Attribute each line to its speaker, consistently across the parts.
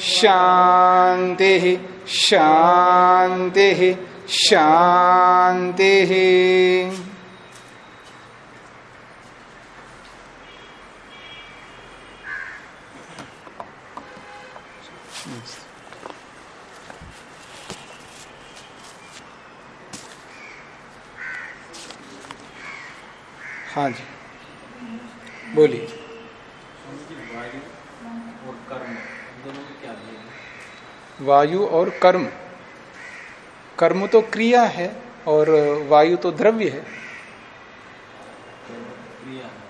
Speaker 1: शान्तिः शांति शांति। हाँ जी। बोलिए। वायु और कर्म। कर्म तो क्रिया है और वायु तो द्रव्य है।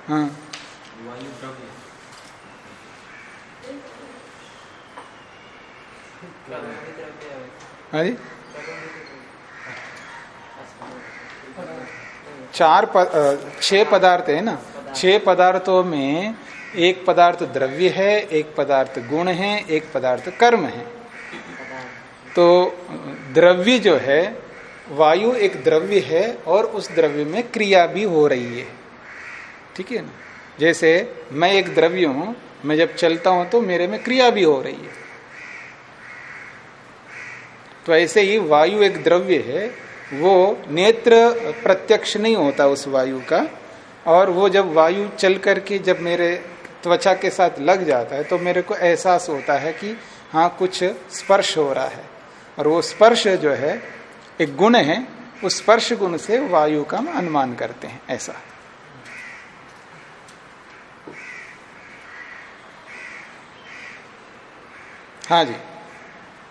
Speaker 1: हाँ।
Speaker 2: द्रव्य
Speaker 1: हाँ। चार प, छह पदार्थ है ना। छह पदार्थों में एक पदार्थ द्रव्य है एक पदार्थ गुण है एक पदार्थ कर्म है। तो द्रव्य जो है, वायु एक द्रव्य है और उस द्रव्य में क्रिया भी हो रही है। ठीक है ना? जैसे मैं एक द्रव्य हूँ, मैं जब चलता हूँ तो मेरे में क्रिया भी हो रही है। तो ऐसे ही वायु एक द्रव्य है, वो नेत्र प्रत्यक्ष नहीं होता उस वायु का, और वो जब वायु चल करके जब मेरे त्वचा के साथ लग जाता है तो मेरे को एहसास होता है कि हाँ कुछ स्पर्श हो रहा है। और वो स्पर्श जो है, एक गुण है उस स्पर्श गुण से वायु का अनुमान करते हैं, ऐसा। हाँ जी।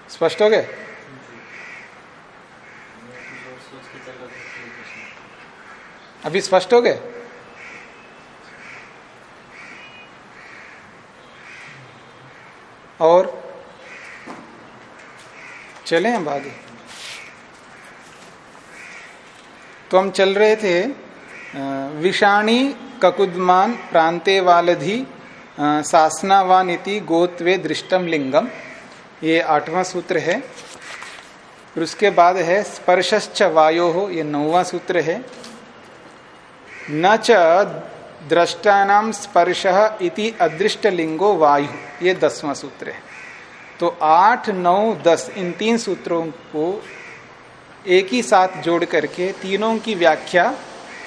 Speaker 1: स्पष्ट हो गए? अभी स्पष्ट हो गए? और चलें अब आगे। तो हम चल रहे थे विषाणी ककुदमान प्रांते वालधि सासनावान इति गोत्वे दृष्टम लिंगम ये आठवां सूत्र है। फिर उसके बाद है, स्पर्शश्च वायो हो ये नौवा सूत्र है। न च द्रष्टानाम स्पर्श इति अदृष्ट लिंगो वायु, ये दसवां सूत्र है। तो आठ, नौ, दस, इन तीन सूत्रों को एक ही साथ जोड़ करके तीनों की व्याख्या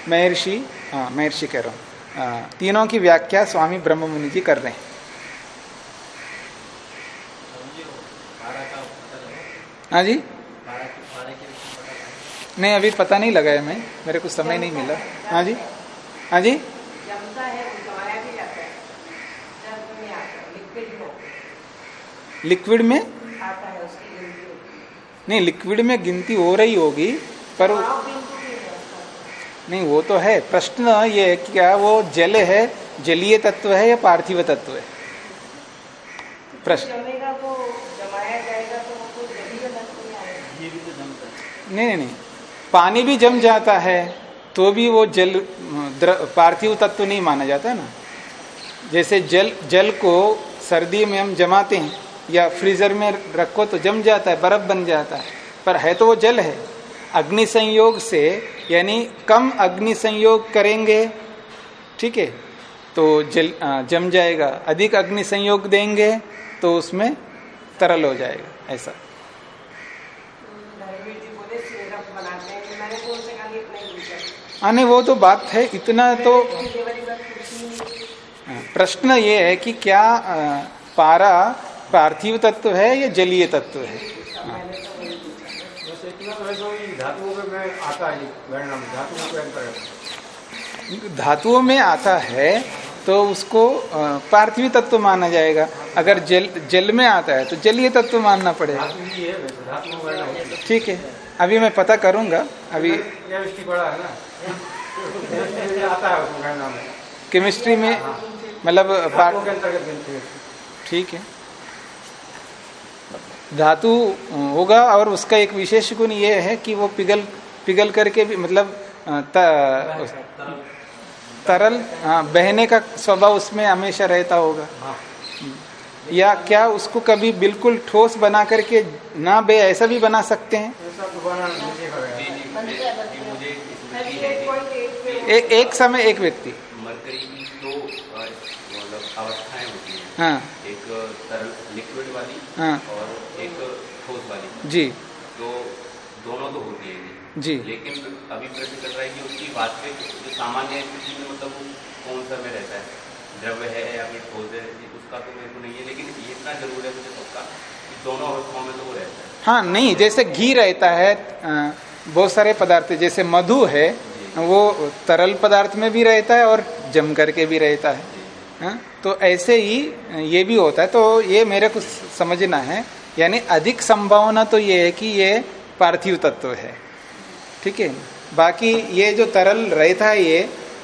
Speaker 1: महर्षि हाँ महर्षि कह रहा हूँ तीनों की व्याख्या स्वामी ब्रह्म मुनि जी कर रहे हैं। हाँ जी? नहीं, अभी पता नहीं लगा है मैं मेरे को समय नहीं मिला। हाँ जी? हाँ जी? लिक्विड में? नहीं, लिक्विड में गिनती हो रही होगी, पर नहीं, वो तो है। प्रश्न ये है कि क्या वो जल है, जलीय तत्व है या पार्थिव तत्व है? प्रश्न नहीं नहीं नहीं। पानी भी जम जाता है तो भी वो जल पार्थिव तत्व नहीं माना जाता ना। जैसे जल जल को सर्दी में हम जमाते हैं या फ्रीजर में रखो तो जम जाता है बर्फ़ बन जाता है। पर है तो वो जल है। अग्नि संयोग से यानी कम अग्नि संयोग करेंगे ठीक है तो जल जम जाएगा। अधिक अग्नि संयोग देंगे तो उसमें तरल हो जाएगा ऐसा। आने वो तो बात है इतना तो प्रश्न ये है कि क्या पारा पार्थिव तत्व है या जलीय तत्व है? धातुओं में आता है तो उसको पार्थिव तत्व माना जाएगा। अगर जल जल में आता है तो जलीय तत्व मानना पड़ेगा। ठीक है। अभी मैं पता करूँगा अभी केमिस्ट्री में मतलब ठीक है। धातु होगा और उसका एक विशेष गुण ये है कि वो पिघल पिघल करके भी मतलब त, तरल हाँ बहने का स्वभाव उसमें हमेशा रहता होगा। या क्या उसको कभी बिल्कुल ठोस बना करके ना बे ऐसा भी बना सकते हैं? ए, एक समय एक व्यक्ति।
Speaker 2: दो मतलब अवस्थाएँ होती हैं।
Speaker 1: हाँ।
Speaker 2: एक तरल लिक्विड वाली
Speaker 1: हाँ। जी।
Speaker 2: तो दोनों तो होती है
Speaker 1: जी।
Speaker 2: लेकिन अभी प्रश्न चल रहा है कि उसकी वास्तविक जो सामान्य स्थिति में मतलब कौन सा में रहता है? द्रव्य है या फिर ठोस है उसका तो मेरे को नहीं है लेकिन ये इतना ज़रूर है मुझे पक्का कि दोनों अवस्थाओं में तो वो रहता है।
Speaker 1: हाँ नहीं जैसे घी रहता है बहुत सारे पदार्थ जैसे मधु है वो तरल पदार्थ में भी रहता है और जम करके भी रहता है। हाँ? तो ऐसे ही ये भी होता है तो ये मेरे को समझना है यानी अधिक संभावना तो ये है कि ये पार्थिव तत्व है। ठीक है? बाकी ये जो तरल रहता है ये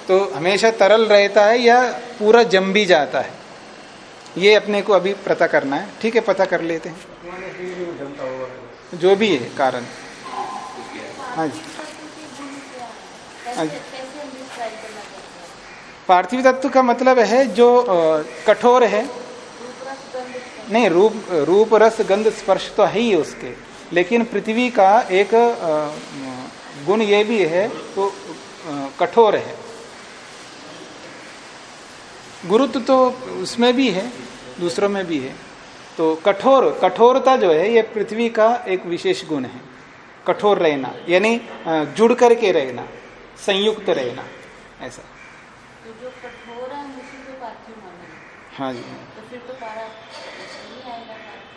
Speaker 1: तो हमेशा तरल रहता है या पूरा जम भी जाता है? ये अपने को अभी पता करना है। ठीक है, पता कर लेते हैं। जो भी है, कारण। हाँ जी। हाँ जी। पार्थिव तत्व का मतलब है जो कठोर है नहीं रूप रूप रस गंध स्पर्श तो है ही उसके। लेकिन पृथ्वी का एक गुण ये भी है तो कठोर है। गुरुत्व तो उसमें भी है दूसरों में भी है। तो कठोर कठोरता जो है ये पृथ्वी का एक विशेष गुण है। कठोर रहना यानी जुड़ करके रहना संयुक्त रहना ऐसा।
Speaker 3: तो जो कठोर है
Speaker 1: हाँ जी
Speaker 3: तो फिर तो पारा नहीं आएगा पार्थिव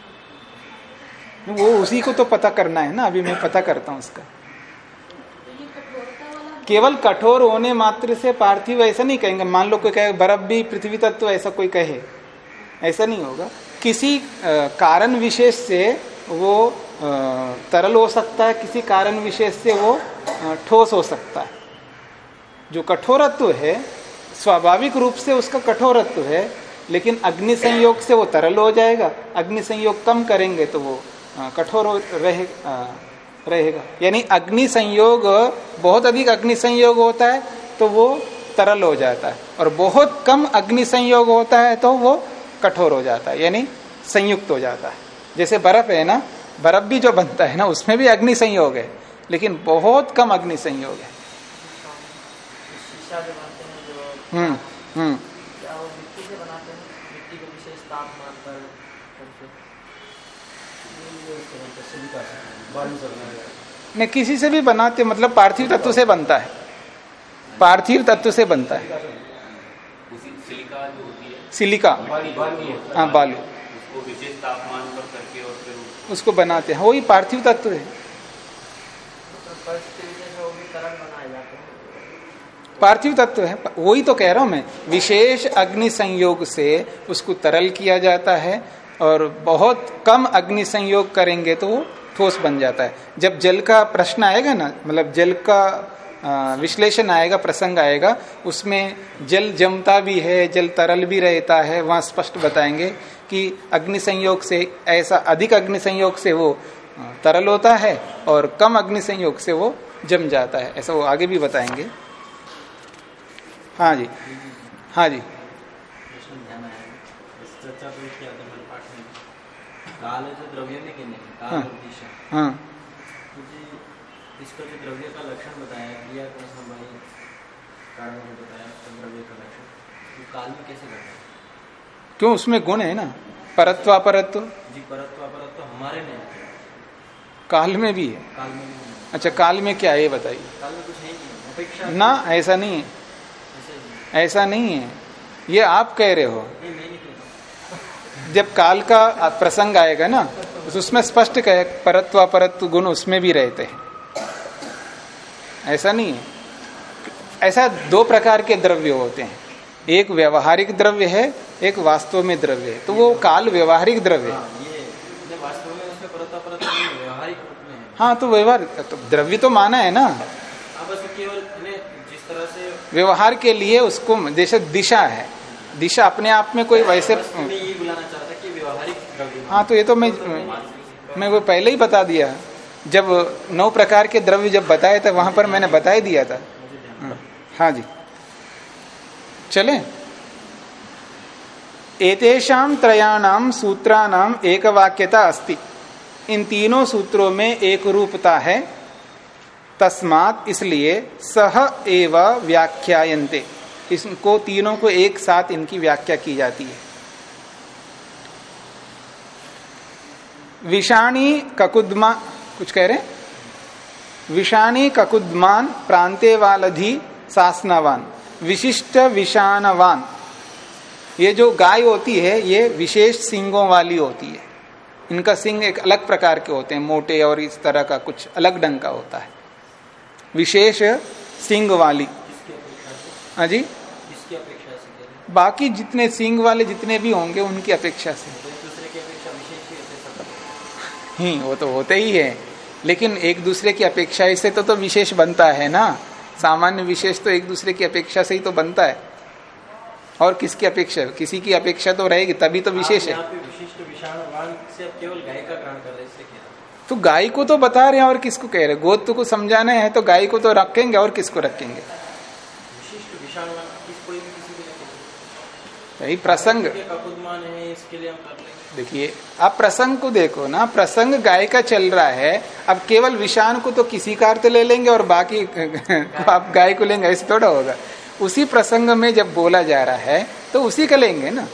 Speaker 1: वो उसी को तो पता करना है ना, अभी मैं पता करता हूँ उसका।
Speaker 3: तो
Speaker 1: केवल कठोर होने मात्र से पार्थिव ऐसा नहीं कहेंगे। मान लो कोई कहे, बर्फ़ भी पृथ्वी तत्व ऐसा कोई कहे। ऐसा नहीं होगा। किसी कारण विशेष से वो तरल हो सकता है, किसी कारण विशेष से वो ठोस हो सकता है। जो कठोरत्व है, स्वाभाविक रूप से उसका कठोरत्व है, लेकिन अग्नि संयोग से वो तरल हो जाएगा। अग्नि संयोग कम करेंगे तो वो कठोर हो रहे रहेगा। यानी अग्नि संयोग बहुत अधिक अग्नि संयोग होता है तो वो तरल हो जाता है। और बहुत कम अग्नि संयोग होता है तो वो कठोर हो जाता है यानी संयुक्त हो जाता है। जैसे बर्फ़ है ना बर्फ़ भी जो बनता है ना उसमें भी अग्नि संयोग है लेकिन बहुत कम अग्नि संयोग है।
Speaker 4: हैं
Speaker 1: हम्म हम्म
Speaker 4: क्या वो मिट्टी से बनाते हैं मिट्टी को विशेष तापमान पर करके
Speaker 1: नहीं किसी से भी बनाते मतलब पार्थिव तत्व से बनता है। पार्थिव तत्व से बनता है।
Speaker 2: सिलिका जो होती है।
Speaker 1: सिलिका। हाँ। बालू।
Speaker 2: उसको विशेष तापमान पर करके और फिर उसको
Speaker 1: उसको बनाते हैं। वही पार्थिव तत्व है।
Speaker 4: हैं।
Speaker 1: पार्थिव तत्व है। वही तो कह रहा हूँ मैं। विशेष अग्नि संयोग से उसको तरल किया जाता है और बहुत कम अग्नि संयोग करेंगे तो वो ठोस बन जाता है। जब जल का प्रश्न आएगा ना मतलब जल का विश्लेषण आएगा प्रसंग आएगा उसमें जल जमता भी है जल तरल भी रहता है वहाँ स्पष्ट बताएँगे कि अग्नि संयोग से ऐसा अधिक अग्नि संयोग से वो तरल होता है और कम अग्नि संयोग से वो जम जाता है। ऐसा वो आगे भी बताएँगे। हाँ जी। हाँ जी।
Speaker 5: काल
Speaker 1: हाँ। हाँ।
Speaker 5: इसका जो द्रव्य का लक्षण बताया क्रिया का समय कारण में बताया तो द्रव्य का लक्षण तो काल में कैसे करना है
Speaker 1: क्यों उसमें गुण है ना? परत्व अपरत्व
Speaker 5: जी परत्व अपरत्व हमारे में
Speaker 1: काल में भी है।
Speaker 5: काल में है।
Speaker 1: अच्छा काल में क्या है ये बताइए।
Speaker 5: काल में कुछ है नहीं अपेक्षा
Speaker 1: ना ऐसा नहीं है।
Speaker 5: ऐसा नहीं।
Speaker 1: है। ये आप कह रहे हो। जब काल का प्रसंग आएगा ना तो उसमें स्पष्ट कहे परत्व अपरत्व गुण उसमें भी रहते हैं। ऐसा नहीं है। ऐसा दो प्रकार के द्रव्य होते हैं। एक व्यवहारिक द्रव्य है एक वास्तव में द्रव्य है। तो वो काल व्यवहारिक द्रव्य है।
Speaker 5: हाँ परत्व है, है।
Speaker 1: हाँ तो व्यवहार तो द्रव्य तो माना है ना।
Speaker 5: बस केवल जिस तरह से
Speaker 1: व्यवहार के लिए उसको जैसे दिशा है। दिशा अपने आप में कोई वैसे
Speaker 5: बस मैं ये बुलाना चाहता कि व्यवहारिक द्रव्य
Speaker 1: हाँ तो ये तो मैं मैं वो पहले ही बता दिया। जब नौ प्रकार के द्रव्य जब बताए थे वहाँ पर मैंने बता ही दिया था। हाँ, जी। चले। एतेषाम त्रयाणाम सूत्राणाम एक वाक्यता अस्ति। इन तीनों सूत्रों में एक रूपता है। तस्मात इसलिए सह एव व्याख्यायन्ते। इसको तीनों को एक साथ इनकी व्याख्या की जाती है। विषाणी ककुदमा कुछ कह रहे विषाणी ककुदमान प्रांते वालधि सासनावान। विशिष्ट विषाणवान। ये जो गाय होती है ये विशेष सिंगों वाली होती है। इनका सिंग एक अलग प्रकार के होते हैं मोटे और इस तरह का कुछ अलग ढंग का होता है। विशेष सिंग वाली। हाँ जी?
Speaker 5: हैं?
Speaker 1: बाकी जितने सिंग वाले जितने भी होंगे उनकी अपेक्षा से।
Speaker 5: ही
Speaker 1: वो तो होते ही है। लेकिन एक दूसरे की अपेक्षा से तो तो विशेष बनता है ना? सामान्य विशेष तो एक दूसरे की अपेक्षा से ही तो बनता है। और किसकी अपेक्षा? किसी की अपेक्षा तो रहेगी तभी तो विशेष है। तो गाय को तो बता रहे हैं और किसको कह रहे हैं? गोत्र को समझाना है तो गाय को तो रखेंगे और किसको रखेंगे?
Speaker 5: किस
Speaker 1: प्रसंग। देखिए, आप प्रसंग को देखो ना, प्रसंग गाय का चल रहा है, अब केवल विषाण को तो किसी का अर्थ ले लेंगे और बाकी को आप गाय को लेंगे, ऐसे थोड़ा होगा। उसी प्रसंग में जब बोला जा रहा है तो उसी का लेंगे ना।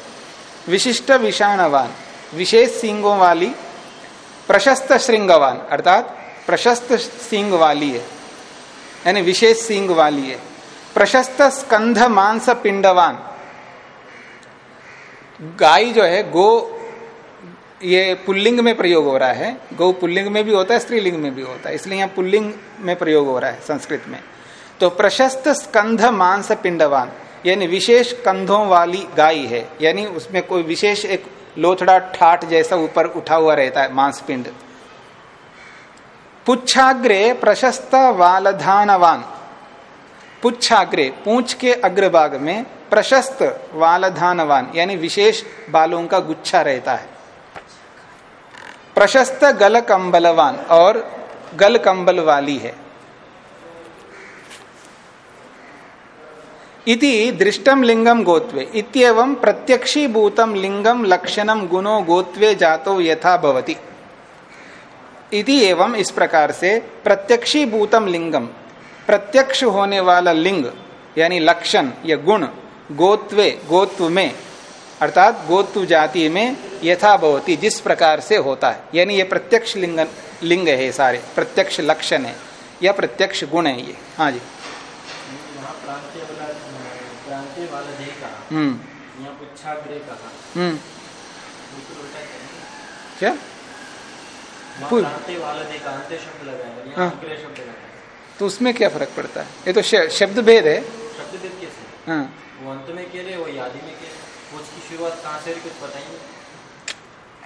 Speaker 1: विशिष्ट विषाणवान, विशेष सिंगों वाली, प्रशस्त श्रृंगवान, अर्थात प्रशस्त सिंग वाली है, यानी विशेष सिंग वाली है। प्रशस्त स्कंध मांस पिंडवान, गाय जो है, गो ये पुल्लिंग में प्रयोग हो रहा है। गौ पुल्लिंग में भी होता है, स्त्रीलिंग में भी होता है। इसलिए यहाँ पुल्लिंग में प्रयोग हो रहा है संस्कृत में। तो प्रशस्त स्कंध मांस पिंडवान, यानी विशेष कंधों वाली गाय है। यानी उसमें कोई विशेष एक लोथड़ा ठाट जैसा ऊपर उठा हुआ रहता है, मांस पिंड। पुच्छाग्रे प्रशस्त वालधानवान। पुच्छाग्रे, पूछ के अग्रभाग में प्रशस्त वालधानवान, यानी विशेष बालों का गुच्छा रहता है। प्रशस्त गल कंबलवान और गल कंबल वाली है। इति दृष्टम लिंगम गोत्वे, इत्येवं प्रत्यक्षीभूतम लिंगम लक्षणम गुणो गोत्वे जातो यथा भवति। इति एवं इस प्रकार से प्रत्यक्षीभूतम लिंगम प्रत्यक्ष होने वाला लिंग, यानी लक्षण या गुण, गोत्वे, गोत्व में, अर्थात गोत्व जाति में यथा भवती जिस प्रकार से होता है। यानी ये प्रत्यक्ष लिंग लिंग है सारे प्रत्यक्ष लक्षण है या प्रत्यक्ष गुण है ये। हाँ जी। हम्म। हम्म। क्या?
Speaker 5: का
Speaker 1: हाँ। तो उसमें क्या फ़र्क पड़ता है? ये तो शब्द भेद है।
Speaker 5: शब्द भेद कैसे?
Speaker 1: हाँ।
Speaker 5: वो अंत में कह रहे वो यादी में कह रहे वो उसकी शुरुआत कहाँ से कुछ पता ही नहीं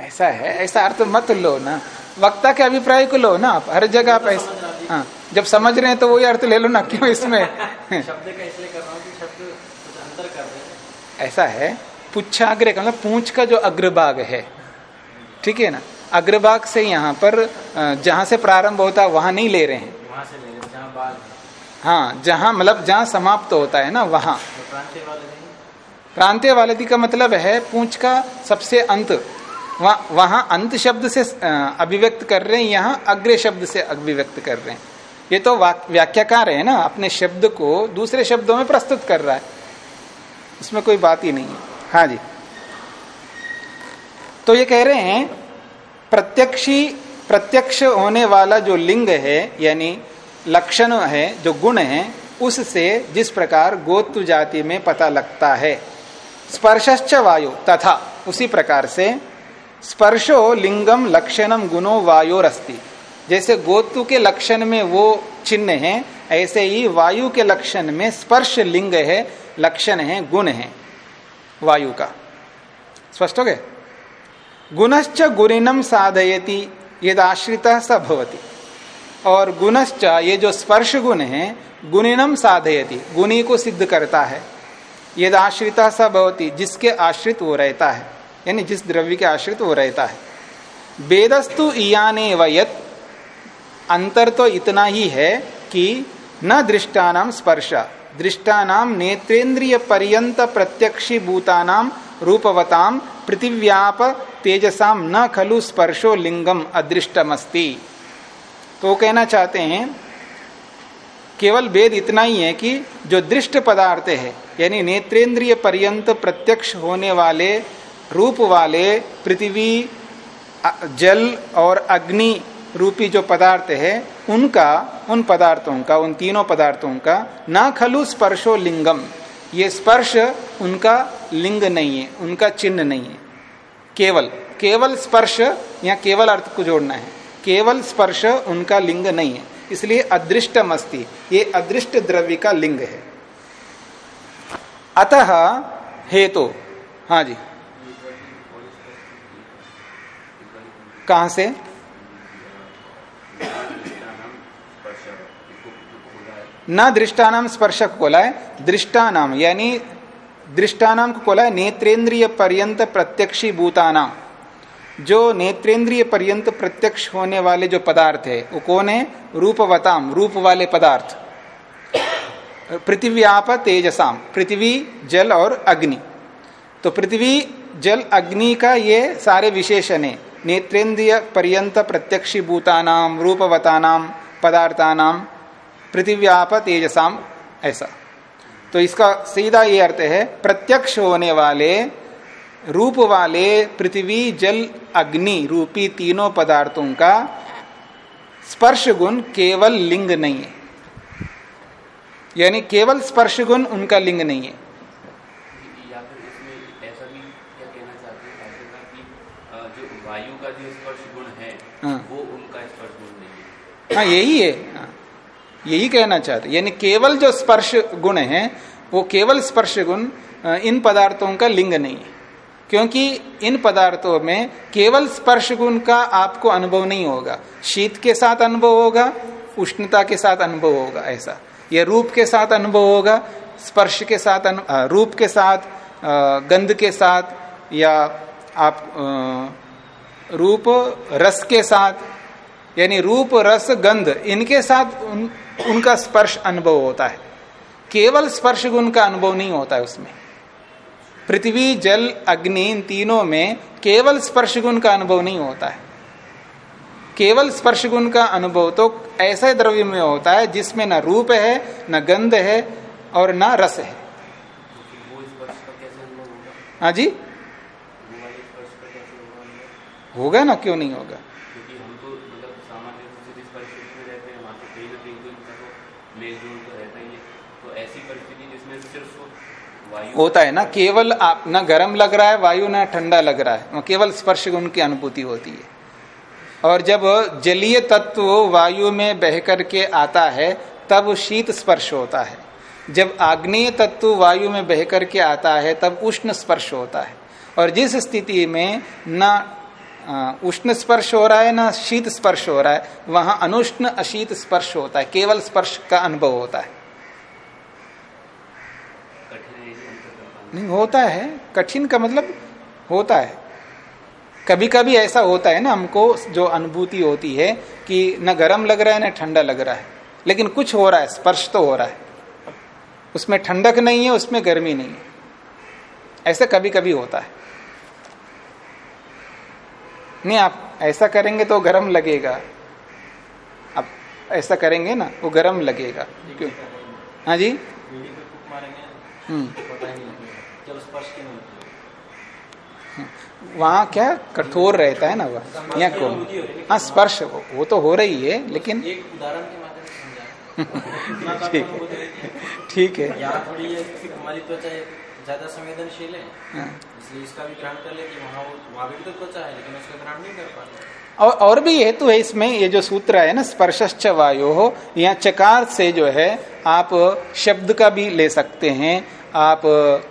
Speaker 1: ऐसा है ऐसा अर्थ मत लो ना। वक्ता के अभिप्राय को लो ना आप हर जगह आप ऐसा हाँ जब समझ रहे हैं तो वही अर्थ ले लो ना क्यों इसमें ऐसा है पुच्छाग्र का मतलब पूंछ का जो अग्रभाग है। ठीक है ना? अग्रभाग से यहाँ पर जहाँ से प्रारंभ होता है वहाँ नहीं ले रहे हैं।
Speaker 5: वहाँ से ले रहे हैं, जहाँ बाल
Speaker 1: जहाँ मतलब जहाँ समाप्त होता है ना वहाँ।
Speaker 5: तो प्रांतीय वाले
Speaker 1: वालदी का मतलब है पूछ का सबसे अंत। वहाँ वहाँ अंत शब्द से अभिव्यक्त कर रहे हैं, यहाँ अग्र शब्द से अभिव्यक्त कर रहे हैं। ये तो व्याख्याकार है ना, अपने शब्द को दूसरे शब्दों में प्रस्तुत कर रहा है। इसमें कोई बात ही नहीं है। हाँ जी। तो ये कह रहे हैं, प्रत्यक्षी, प्रत्यक्ष होने वाला जो लिंग है, यानी लक्षण है, जो गुण है, उससे जिस प्रकार गोत्व जाति में पता लगता है। स्पर्शश्च वायु तथा उसी प्रकार से स्पर्शो लिंगम लक्षणम गुणो वायोरस्ति। जैसे गोतु के लक्षण में वो चिन्ह है, ऐसे ही वायु के लक्षण में स्पर्श लिंग है, लक्षण है, गुण है, वायु का। स्पष्ट हो गए गुणश्च गुणिनम साधयति यदाश्रित स भवति। और गुणश्च ये जो स्पर्श गुण है, गुणिनम साधयति, गुणी को सिद्ध करता है। यद आश्रिता स भवती, जिसके आश्रित वो रहता है। यानी जिस द्रव्य के आश्रित वो रहता है। वेदस्तु इयाने वयत। अंतर तो इतना ही है कि न दृष्टानाम स्पर्श। दृष्टानाम नेत्रेन्द्रिय पर्यंत प्रत्यक्षी भूतानाम रूपवताम पृथिव्याप तेजसाम न खलु स्पर्शो लिंगम अदृष्टमस्ति। तो कहना चाहते हैं, केवल वेद इतना ही है कि जो दृष्ट पदार्थ है, यानी नेत्रेंद्रिय पर्यंत प्रत्यक्ष होने वाले रूप वाले पृथ्वी जल और अग्नि रूपी जो पदार्थ है उनका उन पदार्थों का उन तीनों पदार्थों का ना खलु स्पर्शो लिंगम। ये स्पर्श उनका लिंग नहीं है उनका चिन्ह नहीं है। केवल केवल स्पर्श या केवल अर्थ को जोड़ना है केवल स्पर्श उनका लिंग नहीं है। इसलिए अदृष्ट मस्ती ये अदृष्ट द्रव्य का लिंग है। अतः हेतु तो, हाँ जी। कहा से? न दृष्टानाम स्पर्शक बोला है। दृष्टानाम, यानी दृष्टानाम को है नेत्रेंद्रिय पर्यंत प्रत्यक्षी भूतानाम। जो नेत्रेंद्रिय पर्यंत प्रत्यक्ष होने वाले जो पदार्थ है, वो कौन है? रूपवताम, रूप वाले पदार्थ। पृथ्व्याप तेजसाम, पृथ्वी, जल और अग्नि। तो पृथ्वी, जल, अग्नि का ये सारे विशेषण है। नेत्रेंद्रिय पर्यंत प्रत्यक्षी भूतानाम रूपवतानाम पदार्थानाम पृथ्व्याप तेजसाम ऐसा। तो इसका सीधा ये अर्थ है, प्रत्यक्ष होने वाले, रूप वाले पृथ्वी, जल, अग्नि रूपी तीनों पदार्थों का स्पर्श गुण केवल लिंग नहीं है। यानी केवल स्पर्श गुण उनका लिंग नहीं है
Speaker 2: या फिर इसमें ऐसा भी क्या कहना चाहते हैं कि जो वायु का जो स्पर्श गुण है हाँ। वो उनका स्पर्श गुण नहीं हाँ।
Speaker 1: यही है। हाँ। यही कहना चाहते यानी केवल जो स्पर्श गुण है वो केवल स्पर्श गुण इन पदार्थों का लिंग नहीं है। क्योंकि इन पदार्थों में केवल स्पर्श गुण का आपको अनुभव नहीं होगा। शीत के साथ अनुभव होगा उष्णता के साथ अनुभव होगा ऐसा। यह रूप के साथ अनुभव होगा स्पर्श के साथ रूप के साथ गंध के साथ या आप रूप रस के साथ यानी रूप रस गंध इनके साथ उन, उनका स्पर्श अनुभव होता है। केवल स्पर्श गुण का अनुभव नहीं होता है उसमें। पृथ्वी जल अग्नि इन तीनों में केवल स्पर्श गुण का अनुभव नहीं होता है। केवल स्पर्श गुण का अनुभव तो ऐसे द्रव्य में होता है जिसमें ना रूप है ना गंध है और ना रस है। हाँ जी? होगा ना क्यों नहीं होगा? होता है ना केवल आप ना गर्म लग रहा है वायु ना ठंडा लग रहा है केवल स्पर्श गुण की अनुभूति होती है। और जब जलीय तत्व वायु में बह करके आता है तब शीत स्पर्श होता है। जब आग्नेय तत्व वायु में बह करके आता है तब उष्ण स्पर्श होता है। और जिस स्थिति में न उष्ण स्पर्श हो रहा है ना शीत स्पर्श हो रहा है, वहाँ अनुष्ण अशीत स्पर्श होता है, केवल स्पर्श का अनुभव होता है। नहीं, होता है, कठिन का मतलब होता है। कभी कभी ऐसा होता है ना हमको, जो अनुभूति होती है, कि न गर्म लग रहा है, न ठंडा लग रहा है, लेकिन कुछ हो रहा है, स्पर्श तो हो रहा है। उसमें ठंडक नहीं है, उसमें गर्मी नहीं है। ऐसा कभी कभी होता है। नहीं आप ऐसा करेंगे तो गर्म लगेगा। आप ऐसा करेंगे ना वो गर्म लगेगा। क्यों? हाँ जी? हम्म। वहाँ क्या कठोर रहता है ना वह यहाँ कौन? हाँ? स्पर्श वो तो हो रही है लेकिन ठीक है। ठीक है
Speaker 5: हमारी त्वचा ज़्यादा संवेदनशील है। हाँ। इसलिए इसका भी ग्रहण कर ले कि वहाँ वहाँ भी तो त्वचा है लेकिन उसका ग्रहण नहीं कर पाते
Speaker 1: और और भी हेतु है इसमें ये जो सूत्र है ना स्पर्श वायु हो या चकार से जो है आप शब्द का भी ले सकते हैं आप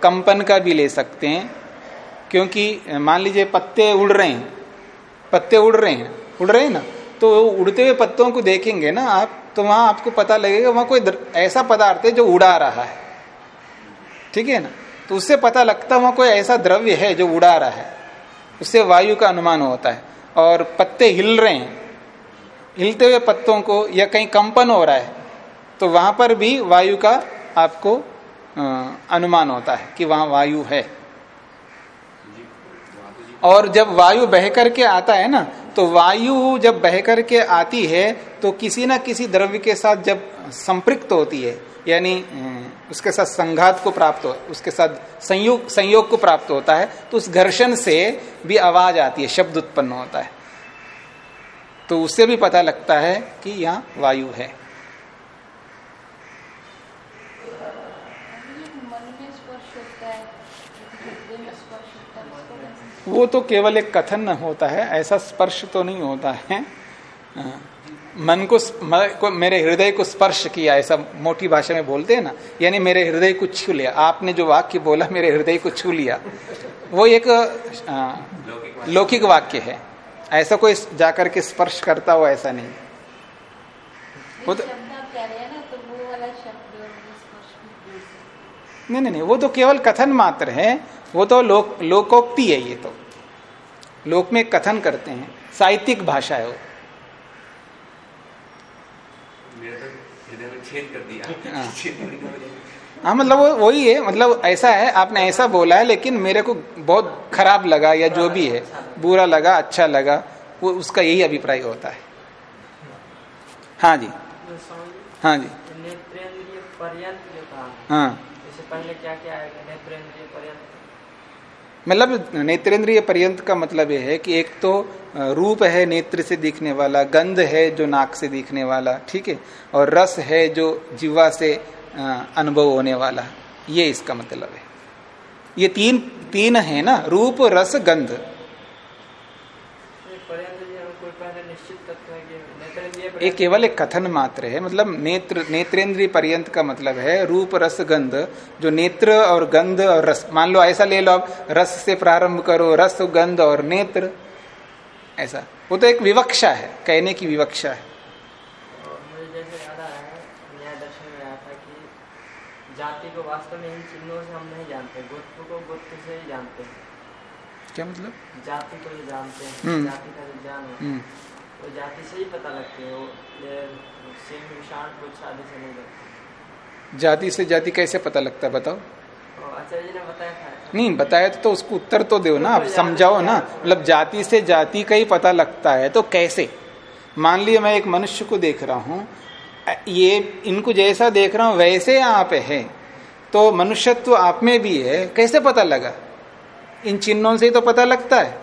Speaker 1: कंपन का भी ले सकते हैं क्योंकि मान लीजिए पत्ते उड़ रहे हैं पत्ते उड़ रहे हैं उड़ रहे हैं ना तो उड़ते हुए पत्तों को देखेंगे ना आप तो वहाँ आपको पता लगेगा वहाँ कोई ऐसा पदार्थ है जो उड़ा रहा है। ठीक है ना? तो उससे पता लगता है वहाँ कोई ऐसा द्रव्य है जो उड़ा रहा है। उससे वायु का अनुमान होता है। और पत्ते हिल रहे हैं। हिलते हुए पत्तों को या कहीं कंपन हो रहा है तो वहाँ पर भी वायु का आपको अनुमान होता है कि वहाँ वायु है। और जब वायु बह करके आता है ना तो वायु जब बह करके आती है तो किसी ना किसी द्रव्य के साथ जब संपृक्त होती है यानी उसके साथ संघात को प्राप्त हो, उसके साथ संयोग संयोग को प्राप्त होता है तो उस घर्षण से भी आवाज़ आती है, शब्द उत्पन्न होता है तो उससे भी पता लगता है कि यहाँ वायु है वो तो केवल एक कथन होता है, ऐसा स्पर्श तो नहीं होता है हाँ। मन को, को मेरे हृदय को स्पर्श किया ऐसा मोटी भाषा में बोलते हैं ना? यानी मेरे हृदय को छू लिया। आपने जो वाक्य बोला मेरे हृदय को छू लिया। वो एक लौकिक वाक्य है। ऐसा कोई जाकर के स्पर्श करता हो ऐसा नहीं। वो तो नहीं नहीं नहीं वो तो केवल कथन मात्र है। वो तो लोक लोकोक्ति है ये तो। लोक में कथन करते हैं। साहित्यिक भाषा है वो। हाँ।, हाँ मतलब वो वही है मतलब ऐसा है आपने ऐसा बोला है लेकिन मेरे को बहुत खराब लगा या जो भी है बुरा लगा अच्छा लगा वो उसका यही अभिप्राय होता है। हाँ जी। हाँ जी। हाँ। मतलब नेत्रेंद्रिय पर्यंत का मतलब यह है कि एक तो रूप है नेत्र से दिखने वाला गंध है जो नाक से दिखने वाला ठीक है? और रस है जो जीवा से अनुभव होने वाला। ये इसका मतलब है। ये तीन तीन है ना? रूप रस गंध। एक केवल एक कथन मात्र है। मतलब नेत्र नेत्रेंद्रीय पर्यंत का मतलब है रूप रस गंध जो नेत्र और गंध और रस। मान लो ऐसा ले लो आप रस से प्रारंभ करो रस गंध और नेत्र। ऐसा। वो तो एक विवक्षा है कहने की विवक्षा है।
Speaker 4: जाति को वास्तव में इन चिन्हों से हम नहीं जानते गोत्र को गोत्र से ही जानते हैं।
Speaker 1: क्या मतलब?
Speaker 4: जाति को ही जानते हैं हम्म। जाति का जो ज्ञान है। हम्म। वो जाति से ही पता लगती है वो सेम विषाण कुछ आदि से नहीं लगती।
Speaker 1: जाति से जाति कैसे पता लगता है बताओ।
Speaker 4: आचार्य जी ने बताया था।
Speaker 1: नहीं बताया तो, तो उसको उत्तर तो दो ना आप समझाओ ना। मतलब जाति से जाति का ही पता लगता है तो कैसे? मान लिया मैं एक मनुष्य को देख रहा हूँ ये इनको जैसा देख रहा हूँ वैसे आप है। तो मनुष्यत्व आप में भी है कैसे पता लगा? इन चिन्हों से ही तो पता लगता है।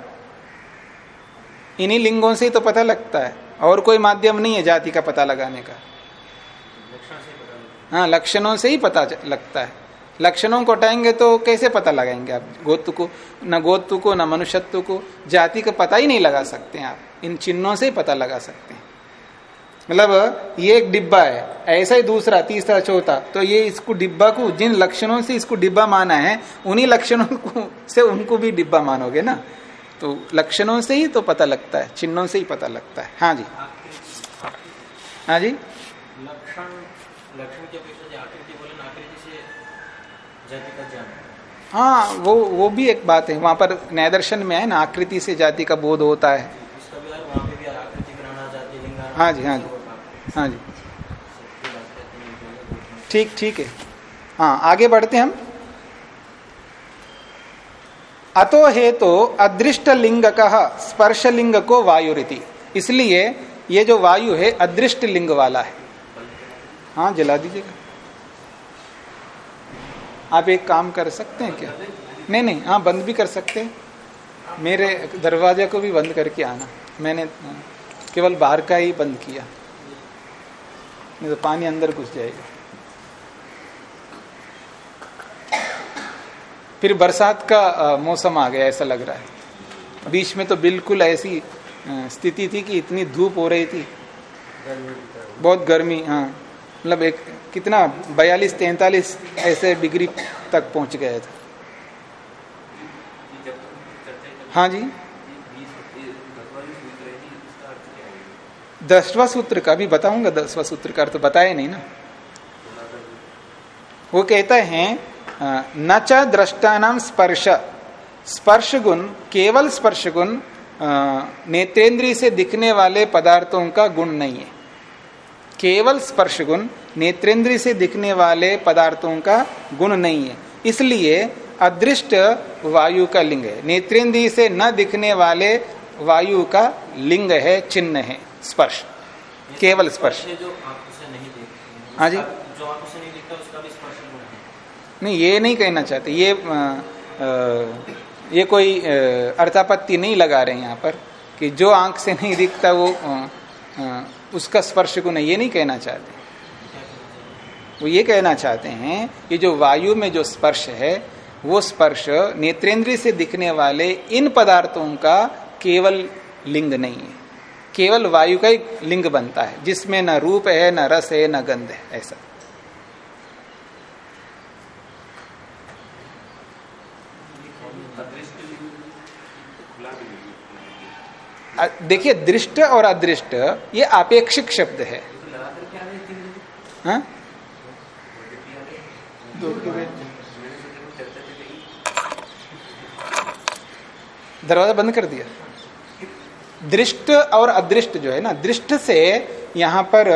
Speaker 1: इन्हीं लिंगों से ही तो पता लगता है और कोई माध्यम नहीं है जाति का पता लगाने का। हाँ लक्षणों से ही पता लगता है। लक्षणों को हटाएँगे तो कैसे पता लगाएँगे आप? गोत्व को न गोत्व को न मनुष्यत्व को जाति का पता ही नहीं लगा सकते आप। इन चिन्हों से ही पता लगा सकते हैं। मतलब ये एक डिब्बा है ऐसा ही दूसरा तीसरा चौथा तो ये इसको डिब्बा को जिन लक्षणों से इसको डिब्बा माना है उन्हीं लक्षणों को से उनको भी डिब्बा मानोगे ना? तो लक्षणों से ही तो पता लगता है चिन्हों से ही पता लगता है। हाँ जी। हाँ जी। लक्षण लक्षण की अपेक्षा आकृति बोले आकृति से जाति का ज्ञान। हाँ वो वो भी एक बात है। वहाँ पर न्यायदर्शन में है ना आकृति से जाति का बोध होता है। हाँ जी हाँ जी। हाँ। जी। ठीक ठीक है। हाँ आगे बढ़ते हम। अतो हे तो अदृष्ट लिंग कह स्पर्श लिंग को वायु रीति इसलिए ये जो वायु है अदृष्ट लिंग वाला है। हाँ जला दीजिएगा। आप एक काम कर सकते हैं क्या? नहीं नहीं हाँ बंद भी कर सकते हैं। मेरे दरवाजे को भी बंद करके आना। मैंने केवल बाहर का ही बंद किया। नहीं तो पानी अंदर घुस जाएगा। फिर बरसात का मौसम आ गया, ऐसा लग रहा है। बीच में तो बिल्कुल ऐसी स्थिति थी कि इतनी धूप हो रही थी। बहुत गर्मी हाँ मतलब एक कितना? बयालीस, तैतालीस ऐसे डिग्री तक पहुँच गया था। हाँ जी। दसवा सूत्र का भी बताऊँगा, दसवा सूत्र का तो बताया नहीं ना। वो कहते हैं न च दृष्टा नाम स्पर्श। स्पर्श गुण केवल स्पर्श गुण नेत्रेंद्री से दिखने वाले पदार्थों का गुण नहीं है। केवल स्पर्श गुण नेत्रेंद्री से दिखने वाले पदार्थों का गुण नहीं है। इसलिए अदृष्ट वायु का लिंग है। नेत्रेंद्री से न दिखने वाले वायु का लिंग है चिन्ह है स्पर्श। केवल स्पर्श। हाँ जी।
Speaker 5: जो नहीं दिखता उसका भी स्पर्श
Speaker 1: नहीं ये नहीं कहना चाहते। ये आ, आ, ये कोई अर्थापत्ति नहीं लगा रहे हैं यहाँ पर कि जो आँख से नहीं दिखता वो आ, उसका स्पर्श गुण ये नहीं कहना चाहते। वो ये कहना चाहते हैं कि जो वायु में जो स्पर्श है, वो स्पर्श नेत्रेंद्रिय से दिखने वाले इन पदार्थों का केवल लिंग नहीं है। केवल वायु का ही लिंग बनता है, जिसमें न रूप है, न रस है, न गंध है, ऐसा। देखिए, दृष्ट और अदृष्ट, ये आपेक्षिक शब्द है। हाँ? दरवाज़ा बंद कर दिया। दृष्ट और अदृष्ट जो है ना, दृष्ट से यहाँ पर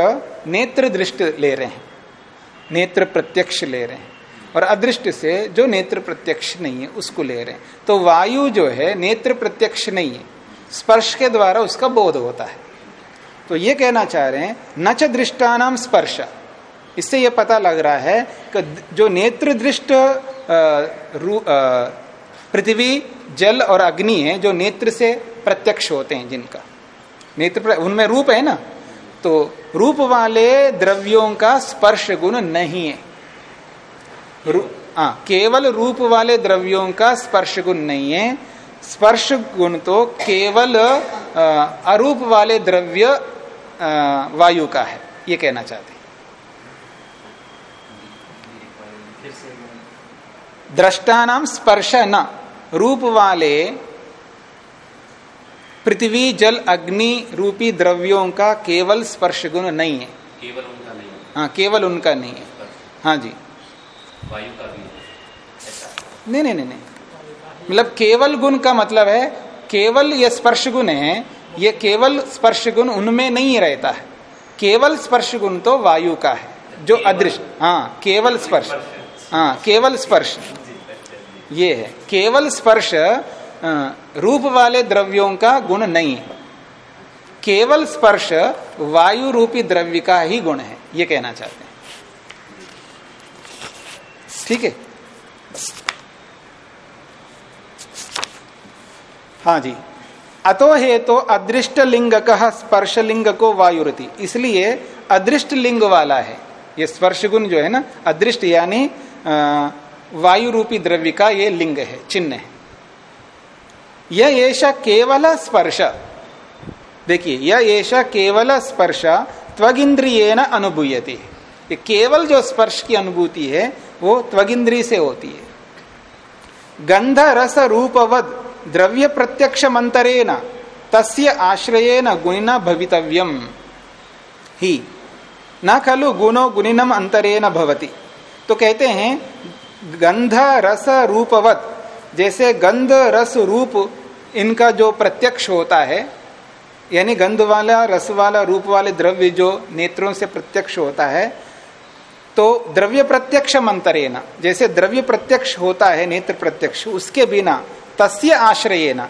Speaker 1: नेत्र दृष्ट ले रहे हैं, नेत्र प्रत्यक्ष ले रहे हैं, और अदृष्ट से जो नेत्र प्रत्यक्ष नहीं है, उसको ले रहे हैं। तो वायु जो है, नेत्र प्रत्यक्ष नहीं है। स्पर्श के द्वारा उसका बोध होता है। तो ये कहना चाह रहे हैं नच च दृष्टानाम स्पर्श। इससे यह पता लग रहा है कि जो नेत्र दृष्ट पृथ्वी, जल और अग्नि है, जो नेत्र से प्रत्यक्ष होते हैं जिनका। नेत्र उनमें रूप है ना? तो रूप वाले द्रव्यों का स्पर्श गुण नहीं है। रू- हाँ केवल रूप वाले द्रव्यों का स्पर्श गुण नहीं है। स्पर्श गुण तो केवल अरूप वाले द्रव्य वायु का है ये कहना चाहते हैं।
Speaker 5: फिर
Speaker 1: स्पर्श न रूप वाले पृथ्वी जल अग्नि रूपी द्रव्यों का केवल स्पर्श गुण नहीं है।
Speaker 2: केवल उनका नहीं है।
Speaker 1: हाँ केवल उनका नहीं है। हाँ जी।
Speaker 2: वायु का भी है।
Speaker 1: नहीं नहीं नहीं। मतलब केवल गुण का मतलब है केवल ये स्पर्श गुण है ये केवल स्पर्श गुण उनमें नहीं रहता है। केवल स्पर्श गुण तो वायु का है जो अदृश्य हाँ केवल स्पर्श। हाँ केवल स्पर्श। ये है केवल स्पर्श रूप वाले द्रव्यों का गुण नहीं है। केवल स्पर्श वायु रूपी द्रव्य का ही गुण है ये कहना चाहते हैं। ठीक है? हाँ जी। अतो हे तो अदृष्ट लिंग कह स्पर्श लिंग को वायुरति। इसलिए अदृष्ट लिंग वाला है। ये स्पर्श गुण जो है ना, अदृष्ट यानी वायु रूपी द्रव्य का ये लिंग है, चिन्ह है। यह ऐसा केवल स्पर्श। देखिए यह ऐसा केवल स्पर्श त्वगिंद्रिय अनुभूयती। ये केवल जो स्पर्श की अनुभूति है, वो त्वगिंद्री से होती है। गंध रस रूपवद द्रव्य प्रत्यक्ष मंतरेण तस्य आश्रयेन गुणिना भवितव्यम ही, न खलु गुणो गुणिनम अंतरेण भवति। तो कहते हैं गंध रस रूपवत जैसे गंध रस रूप इनका जो प्रत्यक्ष होता है, यानी गंध वाला रस वाला रूप वाले द्रव्य जो नेत्रों से प्रत्यक्ष होता है तो द्रव्य प्रत्यक्ष मंतरेना जैसे द्रव्य प्रत्यक्ष होता है, नेत्र प्रत्यक्ष, उसके बिना तस्य आश्रयेना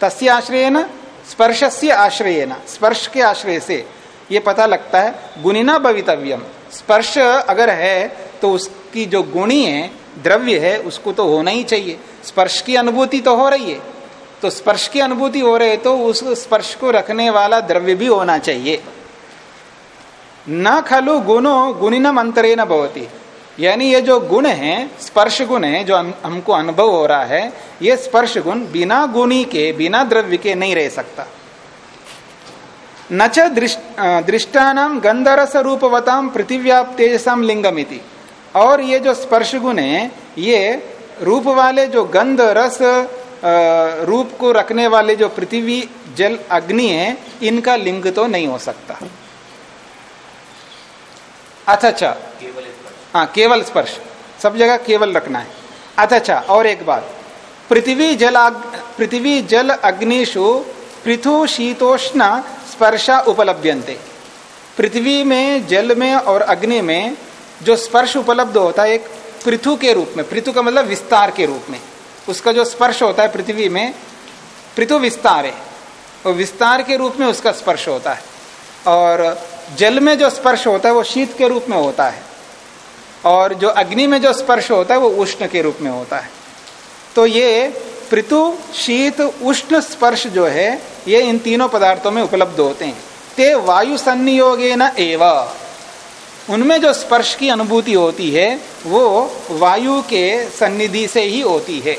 Speaker 1: तस्य आश्रयेना, स्पर्शस्य आश्रयेना स्पर्श के आश्रय से ये पता लगता है गुणिना भवितव्यम। स्पर्श अगर है तो उसकी जो गुणी है, द्रव्य है, उसको तो होना ही चाहिए। स्पर्श की अनुभूति तो हो रही है। तो स्पर्श की अनुभूति हो रही है तो उस स्पर्श को रखने वाला द्रव्य भी होना चाहिए। न खलु गुणो गुणिनम अंतरे न भवती। यानी ये जो गुण है, स्पर्श गुण है, जो हमको अनुभव हो रहा है, ये स्पर्श गुण बिना गुणी के, बिना द्रव्य के नहीं रह सकता। न च दृष्टानाम गंधरस रूपवताम पृथिव्याप तेजसाम लिंगमिति। और ये जो स्पर्श गुण है, ये रूप वाले जो गंध, रस रूप को रखने वाले जो पृथ्वी, जल, अग्नि है, इनका लिंग तो नहीं हो सकता। अच्छा अच्छा हाँ केवल स्पर्श। सब जगह केवल रखना है। अच्छा अच्छा और एक बात। पृथ्वी जल पृथ्वी जल अग्निशु पृथु शीतोष्ण स्पर्शा उपलब्धते पृथ्वी में, जल में और अग्नि में जो स्पर्श उपलब्ध होता है, एक पृथु के रूप में, पृथु का मतलब विस्तार के रूप में। उसका जो स्पर्श होता है पृथ्वी में, पृथु विस्तार है। और विस्तार के रूप में उसका स्पर्श होता है। और जल में जो स्पर्श होता है, वो शीत के रूप में होता है। और जो अग्नि में जो स्पर्श होता है, वो उष्ण के रूप में होता है। तो ये पृथु, शीत, उष्ण स्पर्श जो है, ये इन तीनों पदार्थों में उपलब्ध होते हैं। ते वायु संयोगे न एव। उनमें जो स्पर्श की अनुभूति होती है, वो वायु के सन्निधि से ही होती है।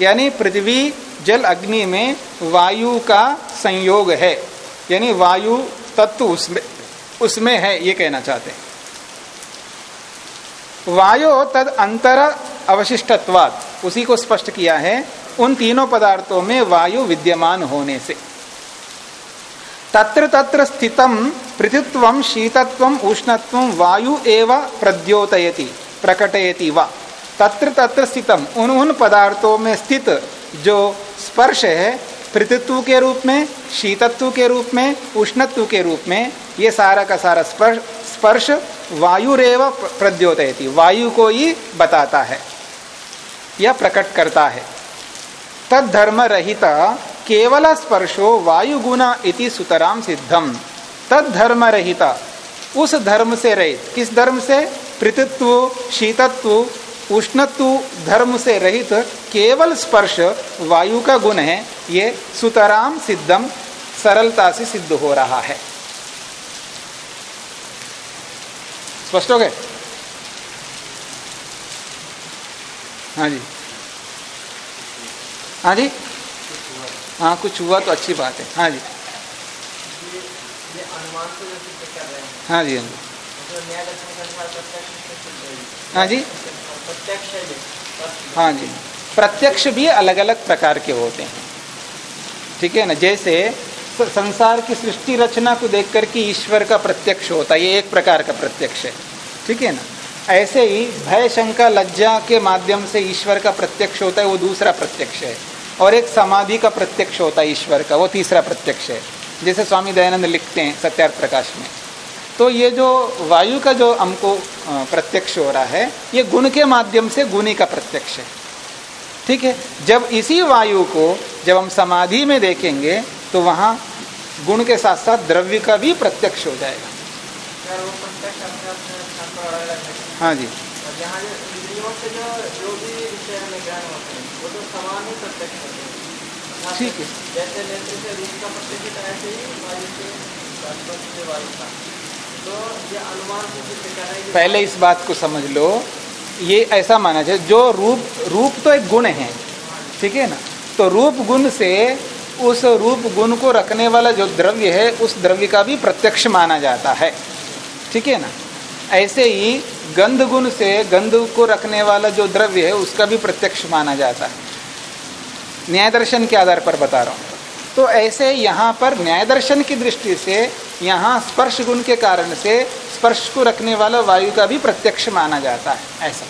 Speaker 1: यानी पृथ्वी, जल, अग्नि में वायु का संयोग है। यानी वायु तत्व उसमें उसमें है, ये कहना चाहते हैं। वायु तद अंतर अवशिष्टत्वाद। उसी को स्पष्ट किया है, उन तीनों पदार्थों में वायु विद्यमान होने से। तत्र तत्र स्थितम पृथ्व शीतत्व उष्णत्व वायु एवं प्रद्योतयति, प्रकटयति वा। तत्र तत्र स्थितम, उन उन पदार्थों में स्थित जो स्पर्श है पृथ्व के रूप में, शीतत्व के रूप में, उष्णत्व के रूप में, ये सारा का सारा स्पर्श स्पर्श वायुरेव प्रद्योतयति वायु को ही बताता है। या प्रकट करता है। तद धर्म रहित केवल स्पर्शो वायु गुना इति सुतराम सिद्धम। तद धर्म रहित उस धर्म से रहित। किस धर्म से? पृथत्व शीतत्व, उष्णत्व धर्म से रहित केवल स्पर्श वायु का गुण है। ये सुतराम सिद्धम, सरलता से सिद्ध हो रहा है। स्पष्ट हो गए? हाँ जी। हाँ जी। हाँ कुछ हुआ तो अच्छी बात है। हाँ जी।
Speaker 4: हैं
Speaker 1: जी हाँ जी।
Speaker 4: है
Speaker 1: जी।
Speaker 4: है
Speaker 1: जी। प्रत्यक्ष भी अलग अलग प्रकार के होते हैं। ठीक है ना? जैसे संसार की सृष्टि रचना को देख करके ईश्वर का प्रत्यक्ष होता है, ये एक प्रकार का प्रत्यक्ष है। ठीक है ना? ऐसे ही भय, शंका, लज्जा के माध्यम से ईश्वर का प्रत्यक्ष होता है, वो दूसरा प्रत्यक्ष है। और एक समाधि का प्रत्यक्ष होता है ईश्वर का, वो तीसरा प्रत्यक्ष है। जैसे स्वामी दयानंद लिखते हैं सत्यार्थ प्रकाश में। तो ये जो वायु का जो हमको प्रत्यक्ष हो रहा है, ये गुण के माध्यम से गुणी का प्रत्यक्ष है। ठीक है? जब इसी वायु को जब हम समाधि में देखेंगे तो वहाँ गुण के साथ साथ द्रव्य का भी प्रत्यक्ष हो जाएगा।
Speaker 4: है।
Speaker 1: जी।
Speaker 4: तो
Speaker 1: ठीक है।
Speaker 4: जैसे नेत्र से रूप का प्रत्यक्ष ऐसे ही वायु से वायु का। तो कि
Speaker 1: पहले इस बात को समझ लो। ये ऐसा माना जाए जो रूप रूप तो एक गुण है ठीक है ना? तो रूप गुण से उस रूप गुण को रखने वाला जो द्रव्य है, उस द्रव्य का भी प्रत्यक्ष माना जाता है। ठीक है ना? ऐसे ही गंध गुण से गंध को रखने वाला जो द्रव्य है, उसका भी प्रत्यक्ष माना जाता है। न्याय दर्शन के आधार पर बता रहा हूँ। तो ऐसे यहाँ पर न्याय दर्शन की दृष्टि से यहाँ स्पर्श गुण के कारण से स्पर्श को रखने वाला वायु का भी प्रत्यक्ष माना जाता है। ऐसा।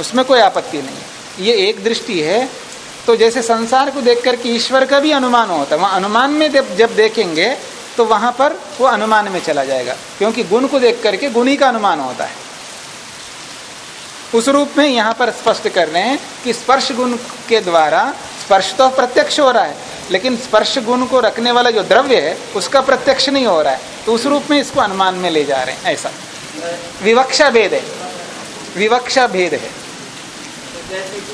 Speaker 1: उसमें कोई आपत्ति नहीं है। ये एक दृष्टि है तो जैसे संसार को देख करके ईश्वर का भी अनुमान होता है, वहाँ अनुमान में जब देखेंगे तो वहाँ पर वो अनुमान में चला जाएगा, क्योंकि गुण को देख करके गुणी का अनुमान होता है। उस रूप में यहाँ पर स्पष्ट कर रहे हैं कि स्पर्श गुण के द्वारा स्पर्श तो प्रत्यक्ष हो रहा है, लेकिन स्पर्श गुण को रखने वाला जो द्रव्य है, उसका प्रत्यक्ष नहीं हो रहा है। तो उस रूप में इसको अनुमान में ले जा रहे हैं, ऐसा। विवक्षा भेद है। विवक्षा भेद है।
Speaker 4: तो जैसे कि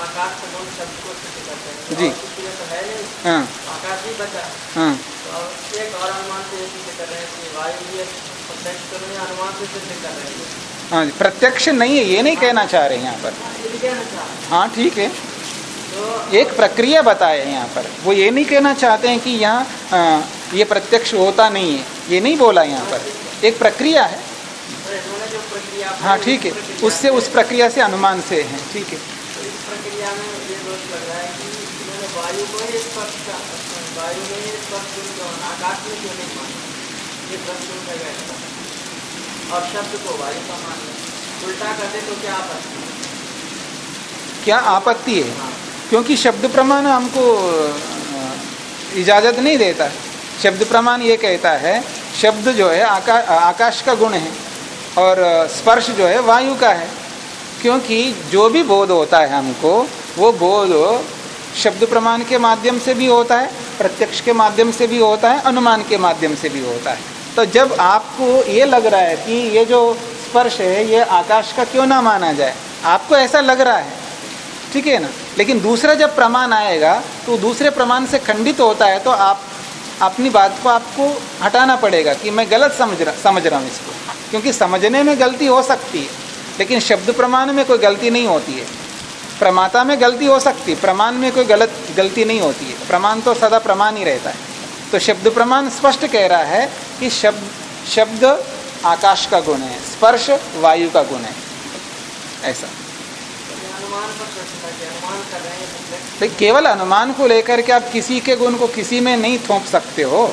Speaker 4: आकाश को शब्द को लोग शब्द को सिद्ध करते हैं
Speaker 1: जी।
Speaker 4: तो है नहीं।
Speaker 1: हाँ।
Speaker 4: आकाश बचा। तो एक और अनुमान से सिद्ध कर रहे हैं कि वायु भी प्रत्यक्ष तो अनुमान से सिद्ध कर रहे हैं।
Speaker 1: हाँ जी, प्रत्यक्ष नहीं है ये नहीं कहना चाह रहे हैं यहाँ पर।
Speaker 4: है?
Speaker 1: हाँ। ठीक है। एक प्रक्रिया बताए हैं यहाँ पर। वो ये नहीं कहना चाहते हैं कि यहाँ हाँ, ये प्रत्यक्ष होता नहीं है। ये नहीं बोला यहाँ पर। एक प्रक्रिया है। हाँ ठीक है। उससे उस प्रक्रिया से अनुमान से है। ठीक है।
Speaker 4: तो में ये दोष लग रहा है कि वायु को ही स्पर्श का वायु में ही स्पर्श आकाश में क्यों नहीं माना। ये प्रश्न इसका और शब्द को वायु का मान। उल्टा कर दे तो क्या आपत्ति
Speaker 1: क्या आपत्ति है?
Speaker 4: हाँ।
Speaker 1: क्योंकि शब्द प्रमाण हमको इजाज़त नहीं देता। शब्द प्रमाण ये कहता है शब्द जो है आका, आकाश का गुण है और स्पर्श जो है वायु का है। क्योंकि जो भी बोध होता है हमको, वो बोध शब्द प्रमाण के माध्यम से भी होता है, प्रत्यक्ष के माध्यम से भी होता है, अनुमान के माध्यम से भी होता है। तो जब आपको ये लग रहा है कि ये जो स्पर्श है, ये आकाश का क्यों ना माना जाए? आपको ऐसा लग रहा है। ठीक है ना? लेकिन दूसरा जब प्रमाण आएगा तो दूसरे प्रमाण से खंडित होता है तो आप, अपनी बात को आपको हटाना पड़ेगा कि मैं गलत समझ रहा समझ रहा हूँ इसको। क्योंकि समझने में गलती हो सकती है। लेकिन शब्द प्रमाण में कोई गलती नहीं होती है। प्रमाता में गलती हो सकती है प्रमाण में कोई गलत, गलती नहीं होती है। प्रमाण तो सदा प्रमाण ही रहता है। तो शब्द प्रमाण स्पष्ट कह रहा है कि शब्द शब्द आकाश का गुण है, स्पर्श वायु का गुण है। ऐसा। भाई केवल अनुमान को लेकर के आप किसी के गुण को किसी में नहीं थोप सकते हो।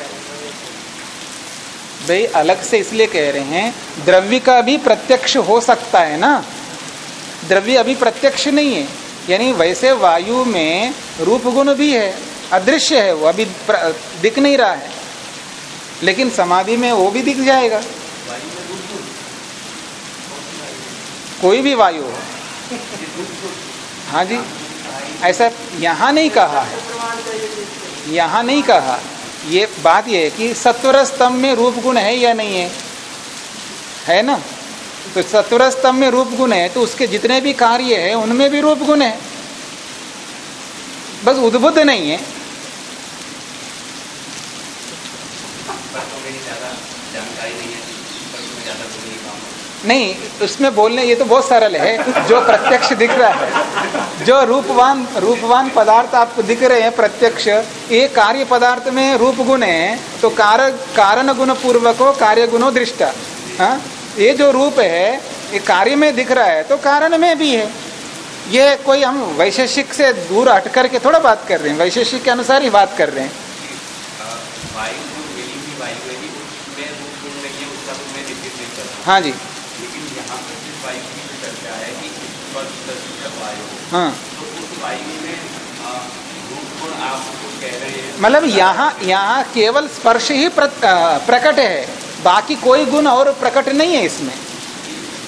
Speaker 4: तो
Speaker 1: भाई अलग से इसलिए कह रहे हैं, द्रव्य का भी प्रत्यक्ष हो सकता है ना? द्रव्य अभी प्रत्यक्ष नहीं है। यानी वैसे वायु में रूप गुण भी है, अदृश्य है, वो अभी दिख नहीं रहा है। लेकिन समाधि में वो भी दिख जाएगा। कोई भी वायु हो। हाँ जी, ऐसा यहाँ नहीं कहा है। यहाँ नहीं कहा। ये बात ये है कि सत्वर स्तंभ में रूप गुण है या नहीं है? है ना? तो सत्वर स्तंभ में रूप गुण है तो उसके जितने भी कार्य है, उनमें भी रूप गुण है। बस उद्बुद्ध नहीं है। नहीं, उसमें बोलने, ये तो बहुत सरल है, जो प्रत्यक्ष दिख रहा है। जो रूपवान रूपवान पदार्थ आपको दिख रहे हैं, प्रत्यक्ष, ये कार्य पदार्थ में रूप गुण है तो कार, कारण गुण पूर्वक कार्य गुणो दृष्टा। हाँ? ये जो रूप है, ये कार्य में दिख रहा है तो कारण में भी है। ये कोई हम वैशेषिक से दूर हट करके थोड़ा बात कर रहे हैं, वैशेषिक के अनुसार ही बात कर रहे हैं। हाँ जी। हाँ। मतलब यहाँ यहाँ केवल स्पर्श ही प्रकट है, बाकी कोई गुण और प्रकट नहीं है इसमें।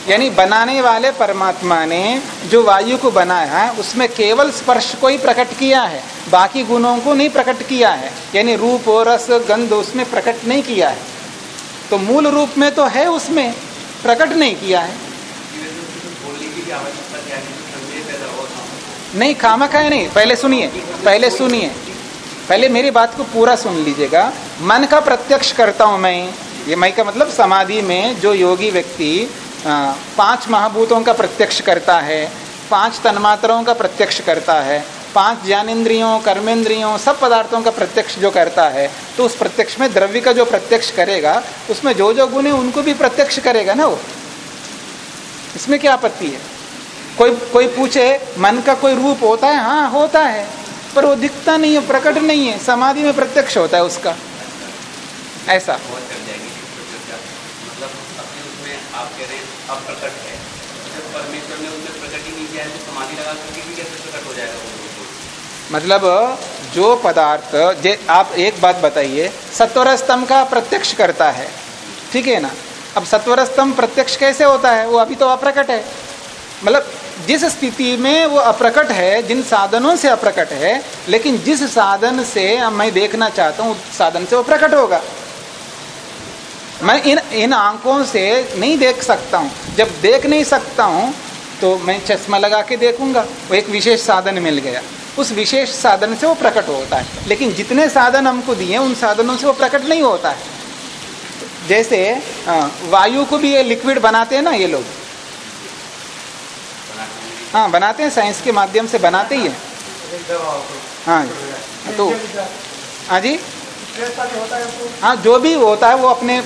Speaker 1: यानी बनाने वाले परमात्मा ने जो वायु को बनाया है, उसमें केवल स्पर्श को ही प्रकट किया है, बाकी गुणों को नहीं प्रकट किया है। यानी रूप और रस, गंध उसमें प्रकट नहीं किया है। तो मूल रूप में तो है उसमें, प्रकट नहीं किया है। नहीं, खामा खाए नहीं, पहले सुनिए पहले सुनिए। पहले मेरी बात को पूरा सुन लीजिएगा। मन का प्रत्यक्ष करता हूँ मैं, ये मैं का मतलब समाधि में जो योगी व्यक्ति पाँच महाभूतों का प्रत्यक्ष करता है, पाँच तन्मात्राओं का प्रत्यक्ष करता है, पाँच ज्ञानेन्द्रियों कर्मेंद्रियों सब पदार्थों का प्रत्यक्ष जो करता है तो उस प्रत्यक्ष में द्रव्य का जो प्रत्यक्ष करेगा, उसमें जो जो गुण है, उनको भी प्रत्यक्ष करेगा ना वो? इसमें क्या आपत्ति है? कोई कोई पूछे मन का कोई रूप होता है? हाँ होता है। पर वो दिखता नहीं है प्रकट नहीं है। समाधि में प्रत्यक्ष होता है उसका। ऐसा। मतलब जो पदार्थ जे आप एक बात बताइए सत्वर स्तंभ का प्रत्यक्ष करता है। ठीक है ना? अब सत्वर स्तंभ प्रत्यक्ष कैसे होता है? वो अभी तो अप्रकट है। मतलब जिस स्थिति में वो अप्रकट है, जिन साधनों से अप्रकट है, लेकिन जिस साधन से मैं देखना चाहता हूँ, उस साधन से वो प्रकट होगा। मैं इन इन आँखों से नहीं देख सकता हूँ। जब देख नहीं सकता हूँ तो मैं चश्मा लगा के देखूँगा। वो एक विशेष साधन मिल गया। उस विशेष साधन से वो प्रकट होता है। लेकिन जितने साधन हमको दिए, उन साधनों से वो प्रकट नहीं होता है। जैसे वायु को भी ये लिक्विड बनाते हैं ना ये लोग। हाँ बनाते हैं साइंस के माध्यम से बनाते ही है। हाँ जी। तो हाँ जी? हाँ जो भी होता है, वो अपने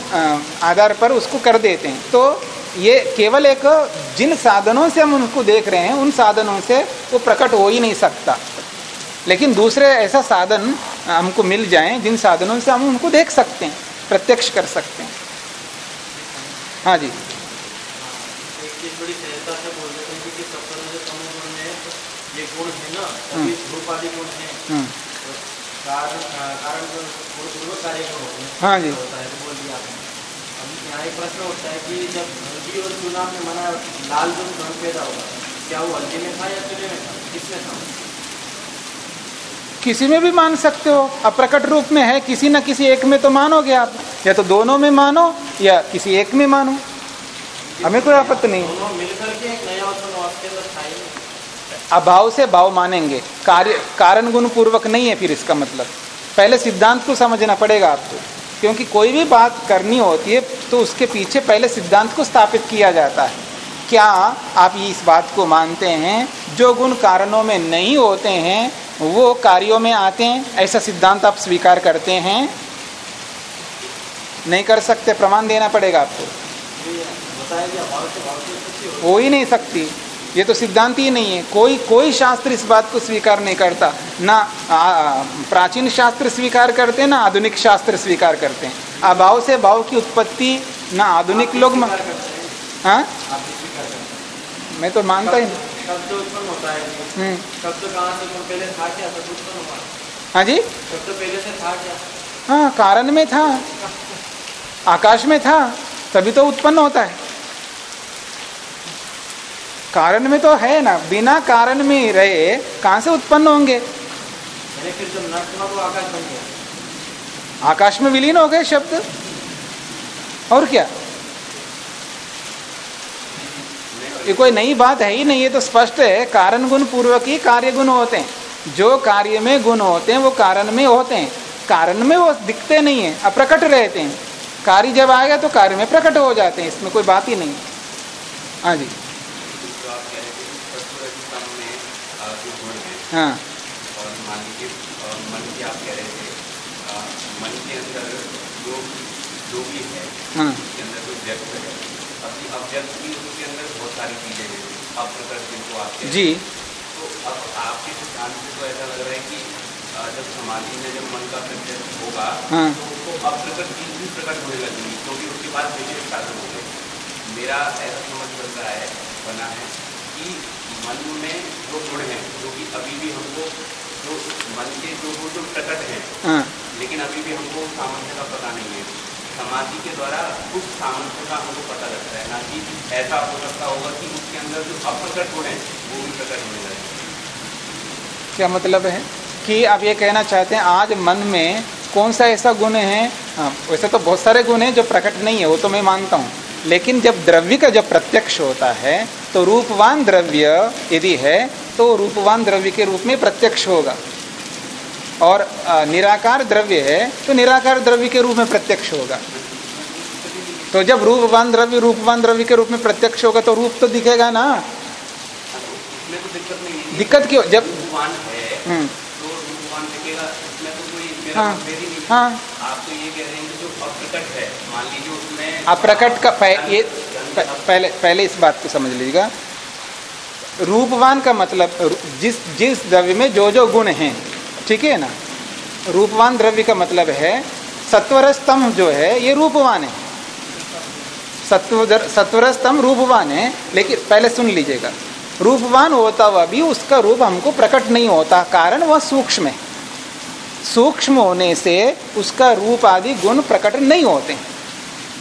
Speaker 1: आधार पर उसको कर देते हैं। तो ये केवल एक जिन साधनों से हम उनको देख रहे हैं, उन साधनों से वो प्रकट हो ही नहीं सकता। लेकिन दूसरे ऐसा साधन हमको मिल जाए, जिन साधनों से हम उनको देख सकते हैं, प्रत्यक्ष कर सकते हैं। हाँ जी
Speaker 5: चीज़ बड़ी सहजता से बोल देते हैं कि सप्तम जो तमो गुण में ये गुण है ना गुण है। तो कारण कार्य का हाँ
Speaker 1: जी।
Speaker 5: होता है तो बोल दिया आपने। यहाँ एक प्रश्न उठता है कि जब हल्दी और चूना में मना लाल जो धन पैदा होगा क्या वो हल्दी में था या चूने में था? किसमें था?
Speaker 1: किसी में भी मान सकते हो। अप्रकट रूप में है किसी न किसी एक में तो मानोगे आप। या तो दोनों में मानो या किसी एक में मानो। हमें कोई आपत्ति नहीं।
Speaker 5: दोनों मिलकर के एक नया उत्पन्न अंदर
Speaker 1: अभाव से भाव मानेंगे। कार्य कारण गुण पूर्वक नहीं है फिर इसका मतलब। पहले सिद्धांत को समझना पड़ेगा आपको। क्योंकि कोई भी बात करनी होती है तो उसके पीछे पहले सिद्धांत को स्थापित किया जाता है। क्या आप इस बात को मानते हैं? जो गुण कारणों में नहीं होते हैं, वो कार्यों में आते हैं। ऐसा सिद्धांत आप स्वीकार करते हैं? नहीं कर सकते, प्रमाण देना पड़ेगा आपको।
Speaker 5: हो
Speaker 1: ही नहीं सकती। ये तो सिद्धांत ही नहीं है। कोई कोई शास्त्र इस बात को स्वीकार नहीं करता। ना आ, प्राचीन शास्त्र स्वीकार करते हैं ना आधुनिक शास्त्र स्वीकार करते हैं। अभाव से भाव की उत्पत्ति ना आधुनिक लोग मा-
Speaker 5: हैं।
Speaker 1: मैं तो मानता ही
Speaker 5: है। जी।
Speaker 1: हम्म,
Speaker 5: उत्पन्न हुआ।
Speaker 1: हाँ जी? हाँ कारण में था। आकाश में था। तभी तो उत्पन्न होता है। कारण में तो है ना बिना कारण में ही रहे कहाँ से उत्पन्न होंगे?
Speaker 5: तो आकाश
Speaker 1: में विलीन हो गए शब्द? और क्या? ये कोई नई बात है ही नहीं ये तो स्पष्ट है कारण गुण पूर्वक ही कार्य गुण होते हैं। जो कार्य में गुण होते हैं वो कारण में होते हैं। कारण में वो दिखते नहीं है अप्रकट रहते हैं। कार्य जब आएगा तो कार्य में प्रकट हो जाते हैं इसमें कोई बात ही नहीं। हाँ जो
Speaker 2: आप कह रहे थे कि सत्व रजतम में अ, जो गुण है। और मान लीजिए मन की आप कह रहे थे मन के अंदर जो जो भी है
Speaker 1: हाँ।
Speaker 2: उसके अंदर जो व्यक्त है अभी अव्यक्त भी उसके अंदर बहुत सारी चीज़ें हैं जिनको आप कह
Speaker 1: जी।
Speaker 2: तो अब आपके सिद्धांत से तो ऐसा लग रहा है कि जब समाधि में जब मन का प्रत्यक्ष होगा
Speaker 1: हाँ।
Speaker 2: तो उसको अप्रकट चीज़ भी प्रकट होने लगेगी क्योंकि उसके बाद विशेष साधन हो गए। मेरा ऐसा समझ बन रहा है बना है कि मन में जो गुण हैं जो कि अभी भी हमको जो मन के जो गुण जो प्रकट हैं
Speaker 1: हाँ।
Speaker 2: लेकिन अभी भी हमको सामर्थ्य का पता नहीं है। समाधि के द्वारा उस सामर्थ्य का हमको पता लगता है ना कि ऐसा हो सकता होगा कि उसके अंदर जो अप्रकट गुण है वो भी प्रकट होने लगे।
Speaker 1: क्या मतलब है? कि आप ये कहना चाहते हैं आज मन में कौन सा ऐसा गुण है? हाँ वैसे तो बहुत सारे गुण हैं जो प्रकट नहीं है वो तो मैं मानता हूँ। लेकिन जब द्रव्य का जब प्रत्यक्ष होता है तो रूपवान द्रव्य यदि है तो रूपवान द्रव्य के रूप में प्रत्यक्ष होगा। और निराकार द्रव्य है तो निराकार द्रव्य के रूप में प्रत्यक्ष होगा। तो जब रूपवान द्रव्य रूपवान द्रव्य के रूप में प्रत्यक्ष होगा तो रूप तो दिखेगा ना।
Speaker 2: तो दिक्कत
Speaker 1: क्यों? जब हम्म,
Speaker 2: तो तो
Speaker 1: हाँ,
Speaker 2: ही आप तो ये कह रहे हैं कि जो अप्रकट है मान लीजिए
Speaker 1: अप्रकट का पह, ये पहले पहले इस बात को समझ लीजिएगा। रूपवान का मतलब जिस जिस द्रव्य में जो जो गुण हैं ठीक है ना? रूपवान द्रव्य का मतलब है सत्वर स्तंभ जो है ये रूपवान है। सत्व सत्वर स्तंभ रूपवान है लेकिन पहले सुन लीजिएगा। रूपवान होता हुआ भी उसका रूप हमको प्रकट नहीं होता कारण वह सूक्ष्म है। सूक्ष्म होने से उसका रूप आदि गुण प्रकट नहीं होते हैं।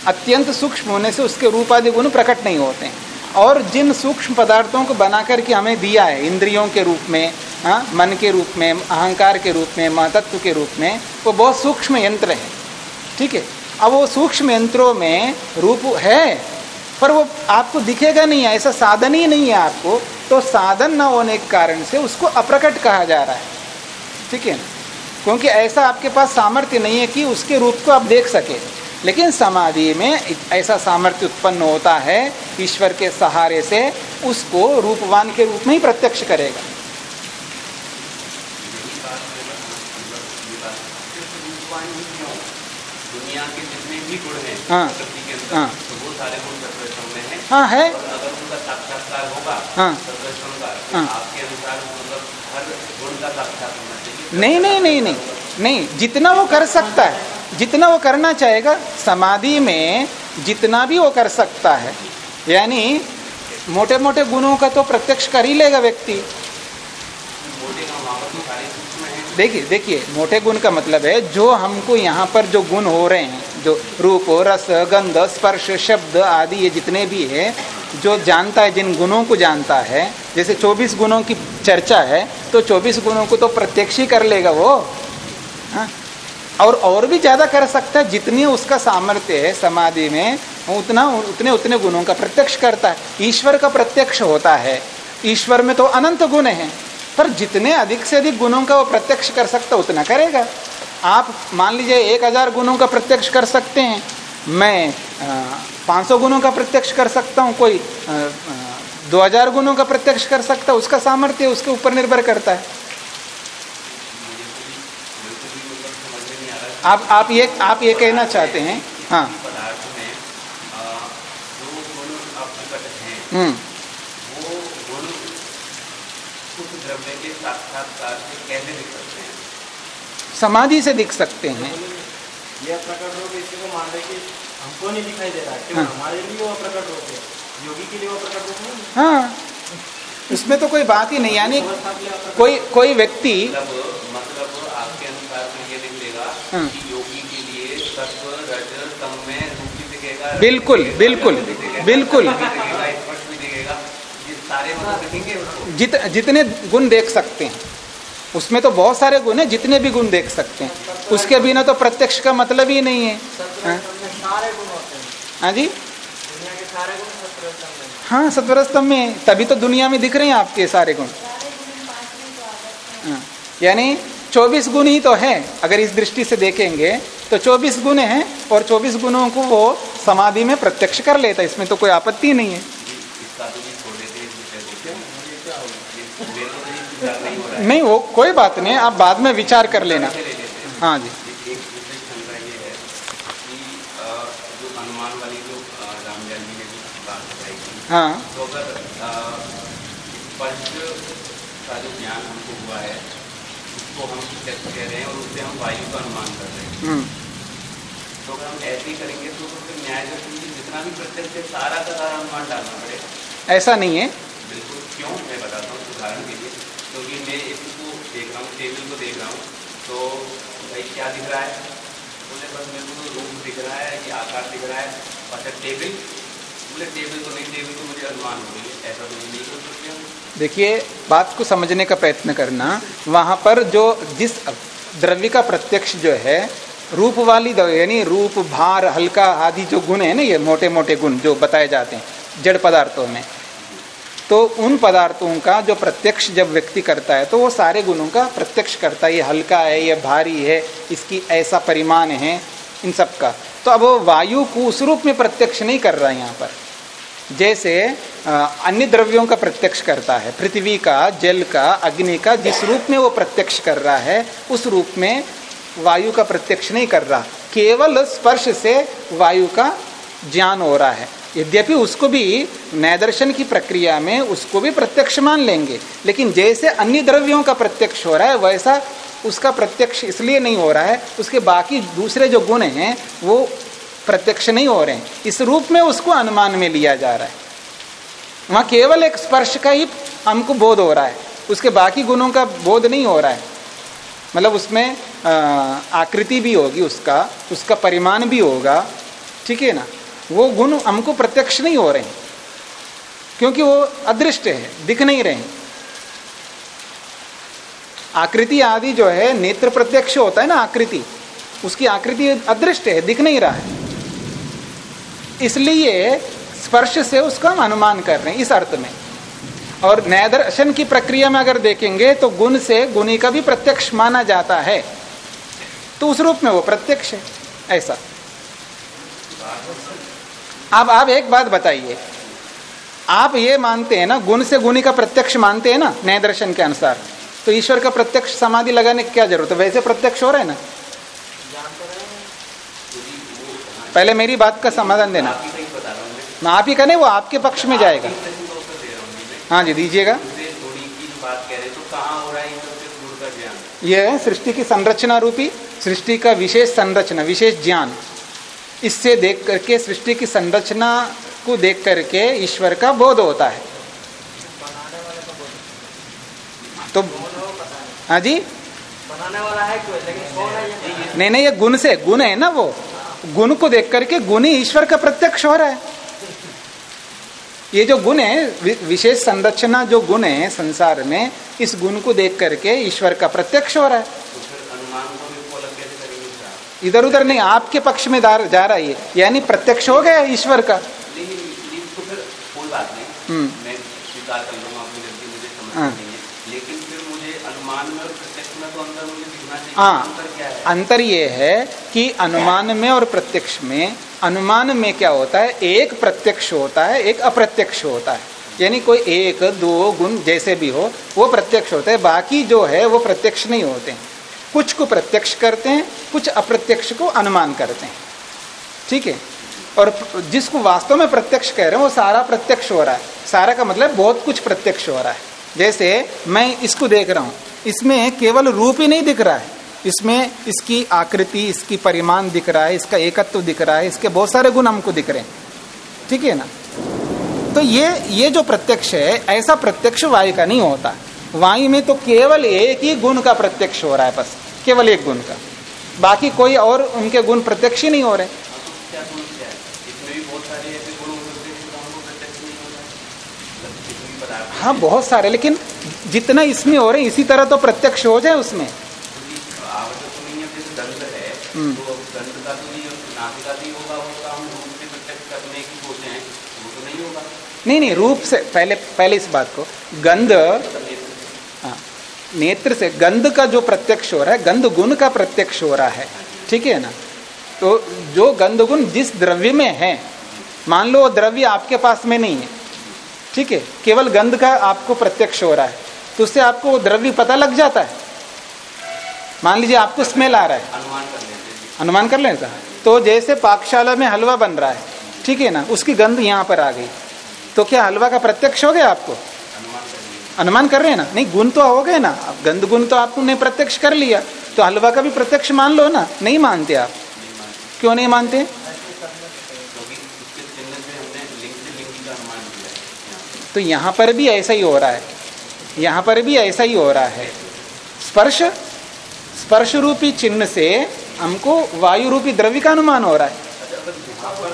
Speaker 1: अत्यंत सूक्ष्म होने से उसके रूप आदि गुण प्रकट नहीं होते हैं। और जिन सूक्ष्म पदार्थों को बना करके हमें दिया है, इंद्रियों के रूप में हाँ मन के रूप में, अहंकार के रूप में महतत्व के रूप में, वो बहुत सूक्ष्म यंत्र है। ठीक है? अब वो सूक्ष्म यंत्रों में रूप है, पर वो आपको दिखेगा नहीं है ऐसा साधन ही नहीं है आपको। तो साधन न होने के कारण से उसको अप्रकट कहा जा रहा है। ठीक है? क्योंकि ऐसा आपके पास सामर्थ्य नहीं है कि उसके रूप को आप देख सके। लेकिन समाधि में ऐसा सामर्थ्य उत्पन्न होता है ईश्वर के सहारे से उसको रूपवान के रूप में ही प्रत्यक्ष करेगा।
Speaker 2: है। ही। हैं।
Speaker 1: हाँ, हाँ।
Speaker 2: हैं।
Speaker 1: हाँ। नहीं नहीं नहीं नहीं। नहीं जितना वो कर सकता है जितना वो करना चाहेगा, समाधि में जितना भी वो कर सकता है। यानी मोटे मोटे गुणों का तो प्रत्यक्ष कर ही लेगा व्यक्ति। देखिए देखिए, मोटे गुण का मतलब है, जो हमको यहाँ पर जो गुण हो रहे हैं, जो रूप, रस, गंध, स्पर्श, शब्द आदि, ये जितने भी है, जो जानता है, जिन गुणों को जानता है, जैसे 24 गुणों की चर्चा है तो 24 गुणों को तो प्रत्यक्ष ही कर लेगा वो। हाँ? और और भी ज़्यादा कर सकता है, जितनी उसका सामर्थ्य है समाधि में उतना, उतने उतने गुणों का प्रत्यक्ष करता है। ईश्वर का प्रत्यक्ष होता है। ईश्वर में तो अनंत गुण हैं, पर जितने अधिक से अधिक गुणों का वो प्रत्यक्ष कर सकता उतना करेगा। आप मान लीजिए, एक हज़ार गुणों का प्रत्यक्ष कर सकते हैं। मैं पाँच सौ गुणों का प्रत्यक्ष कर सकता हूँ, कोई दो हज़ार गुणों का प्रत्यक्ष कर सकता उसका सामर्थ्य उसके ऊपर निर्भर करता है। आप आप ये आप ये कहना चाहते हैं? हाँ। हम्म। समाधि से दिख सकते हैं।
Speaker 5: यह प्रकट रूप इसी को मान रहे कि हमको नहीं दिखाई दे रहा हाँ। हमारे लिए वो प्रकट रूप है योगी के लिए वो प्रकट रूप नहीं
Speaker 1: हाँ। उसमें तो कोई बात ही नहीं यानी कोई कोई व्यक्ति
Speaker 2: मतलब मतलब आपके अनुसार तो ये दिख लेगा
Speaker 1: हाँ।
Speaker 2: कि योगी के लिए सत्व रज तम में रूप भी दिखेगा
Speaker 1: बिल्कुल, बिल्कुल, बिल्कुल। जित जितने गुण देख सकते हैं उसमें तो बहुत सारे गुण है जितने भी गुण देख सकते हैं। उसके बिना तो प्रत्यक्ष का मतलब ही नहीं है। हाँ,
Speaker 4: हैं।
Speaker 1: जी? हाँ। सत्वर स्तंभ में तभी तो दुनिया में दिख रहे हैं आपके सारे गुण।
Speaker 3: हाँ,
Speaker 1: यानी 24 गुण ही तो है। अगर इस दृष्टि से देखेंगे तो 24 गुण हैं और 24 गुणों को वो समाधि में प्रत्यक्ष कर लेता इसमें तो कोई आपत्ति नहीं है।
Speaker 2: तो तो नहीं,
Speaker 1: वो कोई बात नहीं। आप बाद में विचार कर लेना।
Speaker 2: हैं
Speaker 1: जी।
Speaker 2: है। उसको हम प्रत्यक्ष कह रहे हैं और उससे हम वायु का अनुमान कर रहे हैं।
Speaker 1: हम्म,
Speaker 2: तो अगर हम ऐसे ही करेंगे तो तो फिर न्याय जितना भी प्रत्यक्ष है सारा का सारा अनुमान डालना पड़ेगा।
Speaker 1: ऐसा नहीं है।
Speaker 2: बिल्कुल क्यों? मैं बताता हूँ उदाहरण के लिए। क्योंकि मैं इसको देख रहा हूँ टेबल को देख रहा हूँ। तो भाई क्या दिख रहा है? बोले बस मेरे को तो रूप दिख रहा है कि आकार दिख रहा है। अच्छा टेबल बोले टेबल तो नहीं टेबल तो मुझे अनुमान हो गई ऐसा तो नहीं कर सकते हम
Speaker 1: देखिए, बात को समझने का प्रयत्न करना, वहाँ पर जो जिस द्रव्य का प्रत्यक्ष जो है, रूप वाली यानी रूप, भार, हल्का आदि जो गुण है ना ये मोटे मोटे गुण जो बताए जाते हैं, जड़ पदार्थों में तो उन पदार्थों का जो प्रत्यक्ष जब व्यक्ति करता है तो वो सारे गुणों का प्रत्यक्ष करता है। ये हल्का है, ये भारी है, इसकी ऐसा परिमाण है, इन सब का। तो अब वो वायु को उस रूप में प्रत्यक्ष नहीं कर रहा है यहाँ पर। जैसे अन्य द्रव्यों का प्रत्यक्ष करता है, पृथ्वी का, जल का, अग्नि का, जिस रूप में वो प्रत्यक्ष कर रहा है, उस रूप में वायु का प्रत्यक्ष नहीं कर रहा। केवल स्पर्श से वायु का ज्ञान हो रहा है। यद्यपि उसको भी नैदर्शन की प्रक्रिया में उसको भी प्रत्यक्ष मान लेंगे, लेकिन जैसे अन्य द्रव्यों का प्रत्यक्ष हो रहा है, वैसा उसका प्रत्यक्ष इसलिए नहीं हो रहा है, उसके बाकी दूसरे जो गुण हैं, वो प्रत्यक्ष नहीं हो रहे हैं। इस रूप में उसको अनुमान में लिया जा रहा है। वहाँ केवल एक स्पर्श का ही हमको बोध हो रहा है। उसके बाकी गुणों का बोध नहीं हो रहा है। मतलब उसमें आकृति भी होगी उसका उसका परिमाण भी होगा। ठीक है ना? वो गुण हमको प्रत्यक्ष नहीं हो रहे हैं। क्योंकि वो अदृष्ट है, दिख नहीं रहे आकृति आदि जो है, नेत्र प्रत्यक्ष होता है ना आकृति, उसकी आकृति अदृष्ट है, दिख नहीं रहा है। इसलिए स्पर्श से उसका हम अनुमान कर रहे हैं, इस अर्थ में। और न्याय दर्शन की प्रक्रिया में अगर देखेंगे तो गुण से गुणी का भी प्रत्यक्ष माना जाता है। तो उस रूप में वो प्रत्यक्ष है, ऐसा। अब आप एक बात बताइए। आप ये मानते हैं ना, गुण से गुणी का प्रत्यक्ष मानते हैं ना न्याय दर्शन के अनुसार? तो ईश्वर का प्रत्यक्ष समाधि लगाने की क्या ज़रूरत है? वैसे प्रत्यक्ष हो रहा है ना
Speaker 4: जानते रहे हैं
Speaker 1: पहले मेरी बात का समाधान देना।
Speaker 2: मैं
Speaker 1: आप ही का नहीं वो आपके पक्ष में जाएगा।
Speaker 2: हूँ जी
Speaker 1: दीजिएगा।
Speaker 2: दूसरे थोड़ी की जो बात कह रहे हैं तो हो
Speaker 1: यह सृष्टि की संरचना रूपी सृष्टि का विशेष संरचना विशेष ज्ञान। इससे देख करके सृष्टि की संरचना को देख करके ईश्वर का बोध होता है। तो
Speaker 4: है
Speaker 1: जी।
Speaker 4: बनाने वाला है कोई लेकिन कौन है नहीं।
Speaker 1: नहीं नहीं ये गुण से गुण है ना वो। गुण को देख करके गुण ही ईश्वर का प्रत्यक्ष हो रहा है। ये जो गुण है विशेष संरचना जो गुण है संसार में इस गुण को देख करके ईश्वर का प्रत्यक्ष हो रहा है? इधर उधर नहीं आपके पक्ष में दार- जा रहा है यानी प्रत्यक्ष हो गया ईश्वर का।
Speaker 2: नहीं नहीं नहीं, तो फिर कोई बात नहीं
Speaker 1: हम्म। है।
Speaker 2: लेकिन फिर मुझे अनुमान में और प्रत्यक्ष में तो अंदर मुझे दिखना चाहिए
Speaker 1: हाँ।
Speaker 2: अंतर
Speaker 1: ये है कि अनुमान में और प्रत्यक्ष में अनुमान में क्या होता है? एक प्रत्यक्ष होता है एक अप्रत्यक्ष होता है। यानी कोई एक दो गुण जैसे भी हो वो प्रत्यक्ष होते हैं। बाकी जो है वो प्रत्यक्ष नहीं होते हैं। कुछ को प्रत्यक्ष करते हैं कुछ अप्रत्यक्ष को अनुमान करते हैं। ठीक है? और जिसको वास्तव में प्रत्यक्ष कह रहे हैं वो सारा प्रत्यक्ष हो रहा है। सारा का मतलब बहुत कुछ प्रत्यक्ष हो रहा है। जैसे मैं इसको देख रहा हूँ। इसमें केवल रूप ही नहीं दिख रहा है। इसमें इसकी आकृति इसकी परिमाण दिख रहा है इसका एकत्व दिख रहा है इसके बहुत सारे गुण हमको दिख रहे हैं। ठीक है ना? तो ये ये जो प्रत्यक्ष है ऐसा प्रत्यक्ष वायु का नहीं होता। वायु में तो केवल एक ही गुण का प्रत्यक्ष हो रहा है बस केवल एक गुण का। बाकी कोई और उनके गुण प्रत्यक्ष ही नहीं हो रहे।
Speaker 2: है? बहुत सारे मतलब
Speaker 1: हाँ बहुत सारे लेकिन जितना इसमें हो रहे इसी तरह तो प्रत्यक्ष हो जाए उसमें
Speaker 2: क्योंकि आवश्यक तो नहीं है जैसे दंड है
Speaker 1: हम्म।
Speaker 2: तो का तो नहीं नासिका से होगा वो काम रूप से प्रत्यक्ष करने की सोचे हैं वो तो नहीं होगा।
Speaker 1: नहीं नहीं रूप से पहले पहले इस बात को गंध हाँ, नेत्र से गंध का जो प्रत्यक्ष हो रहा है गंध गुण का प्रत्यक्ष हो रहा है ठीक है ना? तो जो गंध गुण जिस द्रव्य में है मान लो वो द्रव्य आपके पास में नहीं है ठीक है? केवल गंध का आपको प्रत्यक्ष हो रहा है तो उससे आपको वो द्रव्य पता लग जाता है। मान लीजिए आपको स्मेल आ रहा है।
Speaker 2: अनुमान कर लेते हैं
Speaker 1: अनुमान कर लें तो जैसे पाकशाला में हलवा बन रहा है, ठीक है ना, उसकी गंध यहाँ पर आ गई। तो क्या हलवा का प्रत्यक्ष हो गया आपको?
Speaker 2: अनुमान कर
Speaker 1: रहे हैं ना? नहीं, गुण तो हो गए ना। गंध गुण तो आपने प्रत्यक्ष कर लिया। तो हलवा का भी प्रत्यक्ष मान लो ना। नहीं मानते आप? क्यों नहीं मानते। तो यहाँ पर भी ऐसा ही हो रहा है। यहाँ पर भी ऐसा ही हो रहा है। स्पर्श स्पर्श रूपी चिन्ह से हमको वायु रूपी द्रव्य का अनुमान हो रहा है।
Speaker 2: अच्छा तो?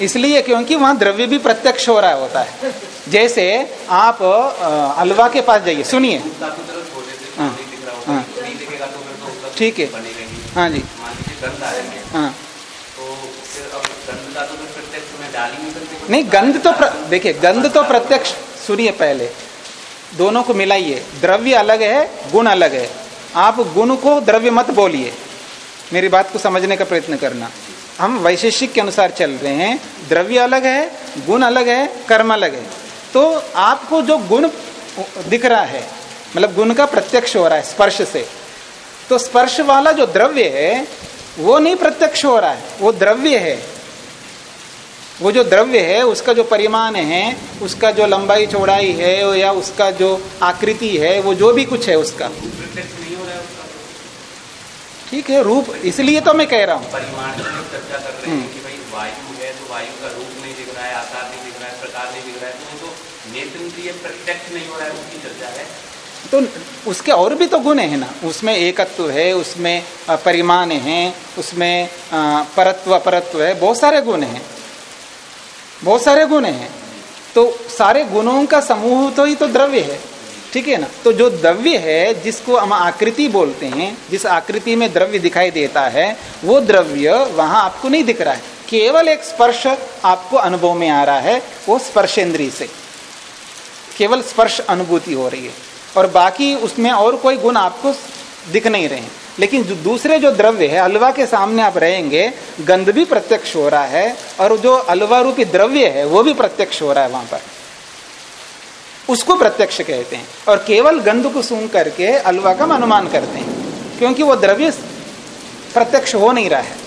Speaker 1: इसलिए क्योंकि वहाँ द्रव्य भी प्रत्यक्ष हो रहा होता है। जैसे आप अलवा के पास जाइए सुनिए।
Speaker 2: तो
Speaker 1: हाँ, हाँ।
Speaker 2: तो
Speaker 1: ठीक है।
Speaker 2: ही
Speaker 1: जी।
Speaker 2: है
Speaker 1: हाँ
Speaker 2: तो फिर अब गंध का तो फिर डाल नहीं,
Speaker 1: गंध तो देखिए, गंध तो प्रत्यक्ष, सुनिए पहले। दोनों को मिलाइए। द्रव्य अलग है, गुण अलग है। आप गुण को द्रव्य मत बोलिए, मेरी बात को समझने का प्रयत्न करना। हम वैशेषिक के अनुसार चल रहे हैं। द्रव्य अलग है, गुण अलग है, कर्म अलग है। तो आपको जो गुण दिख रहा है मतलब गुण का प्रत्यक्ष हो रहा है, स्पर्श से तो स्पर्श वाला जो द्रव्य है, वो नहीं प्रत्यक्ष हो रहा है, वो द्रव्य है। वो जो द्रव्य है उसका जो परिमाण है उसका जो लंबाई चौड़ाई है या उसका जो आकृति है वो जो भी कुछ है उसका। ठीक है रूप इसलिए तो मैं कह रहा हूँ।
Speaker 2: परिमाण चर्चा कर रहे
Speaker 1: हम्म।
Speaker 2: हैं कि भाई वायु है तो वायु का रूप नहीं दिख रहा है आकार नहीं दिख रहा है प्रकार नहीं दिख रहा है तो तो नेत्र प्रत्यक्ष नहीं हो रहा है उसकी चर्चा है।
Speaker 1: तो उसके और भी तो गुण है ना। उसमें एकत्व है उसमें परिमाण है उसमें परत्व अपरत्व है बहुत सारे गुण हैं। बहुत सारे गुण हैं। तो सारे गुणों का समूह तो ही तो द्रव्य है, ठीक है ना? तो जो द्रव्य है, जिसको हम आकृति बोलते हैं, जिस आकृति में द्रव्य दिखाई देता है, वो द्रव्य वहाँ आपको नहीं दिख रहा है। केवल एक स्पर्श आपको अनुभव में आ रहा है, वो स्पर्शेंद्री से। केवल स्पर्श अनुभूति हो रही है। और बाकी उसमें और कोई गुण आपको दिख नहीं रहे लेकिन जो दूसरे जो द्रव्य है, हलवा के सामने आप रहेंगे, गंध भी प्रत्यक्ष हो रहा है और जो हलवा रूपी द्रव्य है, वो भी प्रत्यक्ष हो रहा है वहाँ पर। उसको प्रत्यक्ष कहते हैं और केवल गंध को सूंघ करके हलवा का अनुमान करते हैं, क्योंकि वो द्रव्य प्रत्यक्ष हो नहीं रहा है।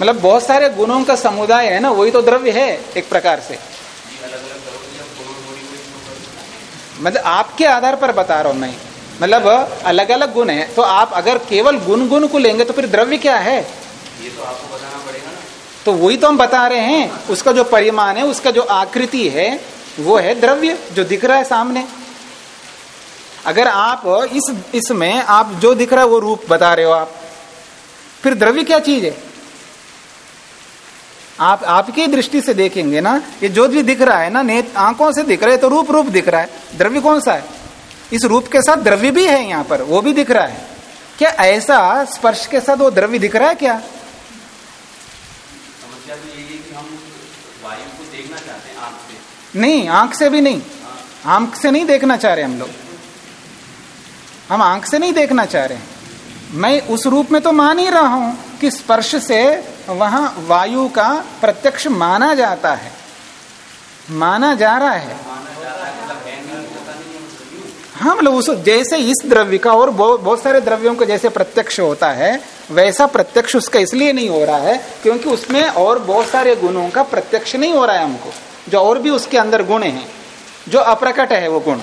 Speaker 1: मतलब बहुत सारे गुणों का समुदाय है ना, वही तो द्रव्य है एक प्रकार से
Speaker 2: ये अलग अलग करोगे जब गुणों थोड़ी कोई
Speaker 1: मतलब आपके आधार पर बता रहा हूँ मैं। मतलब अलग अलग गुण है। तो आप अगर केवल गुण गुण को लेंगे तो फिर द्रव्य क्या है?
Speaker 2: ये तो आपको बताना पड़ेगा ना।
Speaker 1: तो वही तो हम बता रहे हैं। उसका जो परिमाण है उसका जो आकृति है वो है द्रव्य जो दिख रहा है सामने। अगर आप इस इसमें आप जो दिख रहा है वो रूप बता रहे हो आप फिर द्रव्य क्या चीज़ है? आप आपकी दृष्टि से देखेंगे ना ये जो भी दिख रहा है ना नेत आँखों से दिख रहा है तो रूप रूप दिख रहा है। द्रव्य कौन सा है? इस रूप के साथ द्रव्य भी है यहाँ पर वो भी दिख रहा है। क्या ऐसा स्पर्श के साथ वो द्रव्य दिख रहा है क्या?
Speaker 2: तो
Speaker 1: नहीं आँख से भी नहीं। आँख से नहीं देखना चाह रहे हम लोग। हम आँख से नहीं देखना चाह रहे। हैं मैं उस रूप में तो मान ही रहा हूँ कि स्पर्श से वहाँ वायु का प्रत्यक्ष माना जाता है। माना जा रहा है।
Speaker 2: है मतलब
Speaker 1: उस, जैसे इस द्रव्य का और बहुत सारे द्रव्यों का जैसे प्रत्यक्ष होता है, वैसा प्रत्यक्ष उसका इसलिए नहीं हो रहा है, क्योंकि उसमें और बहुत सारे गुणों का प्रत्यक्ष नहीं हो रहा है हमको। जो और भी उसके अंदर गुण हैं, जो अप्रकट है वो गुण।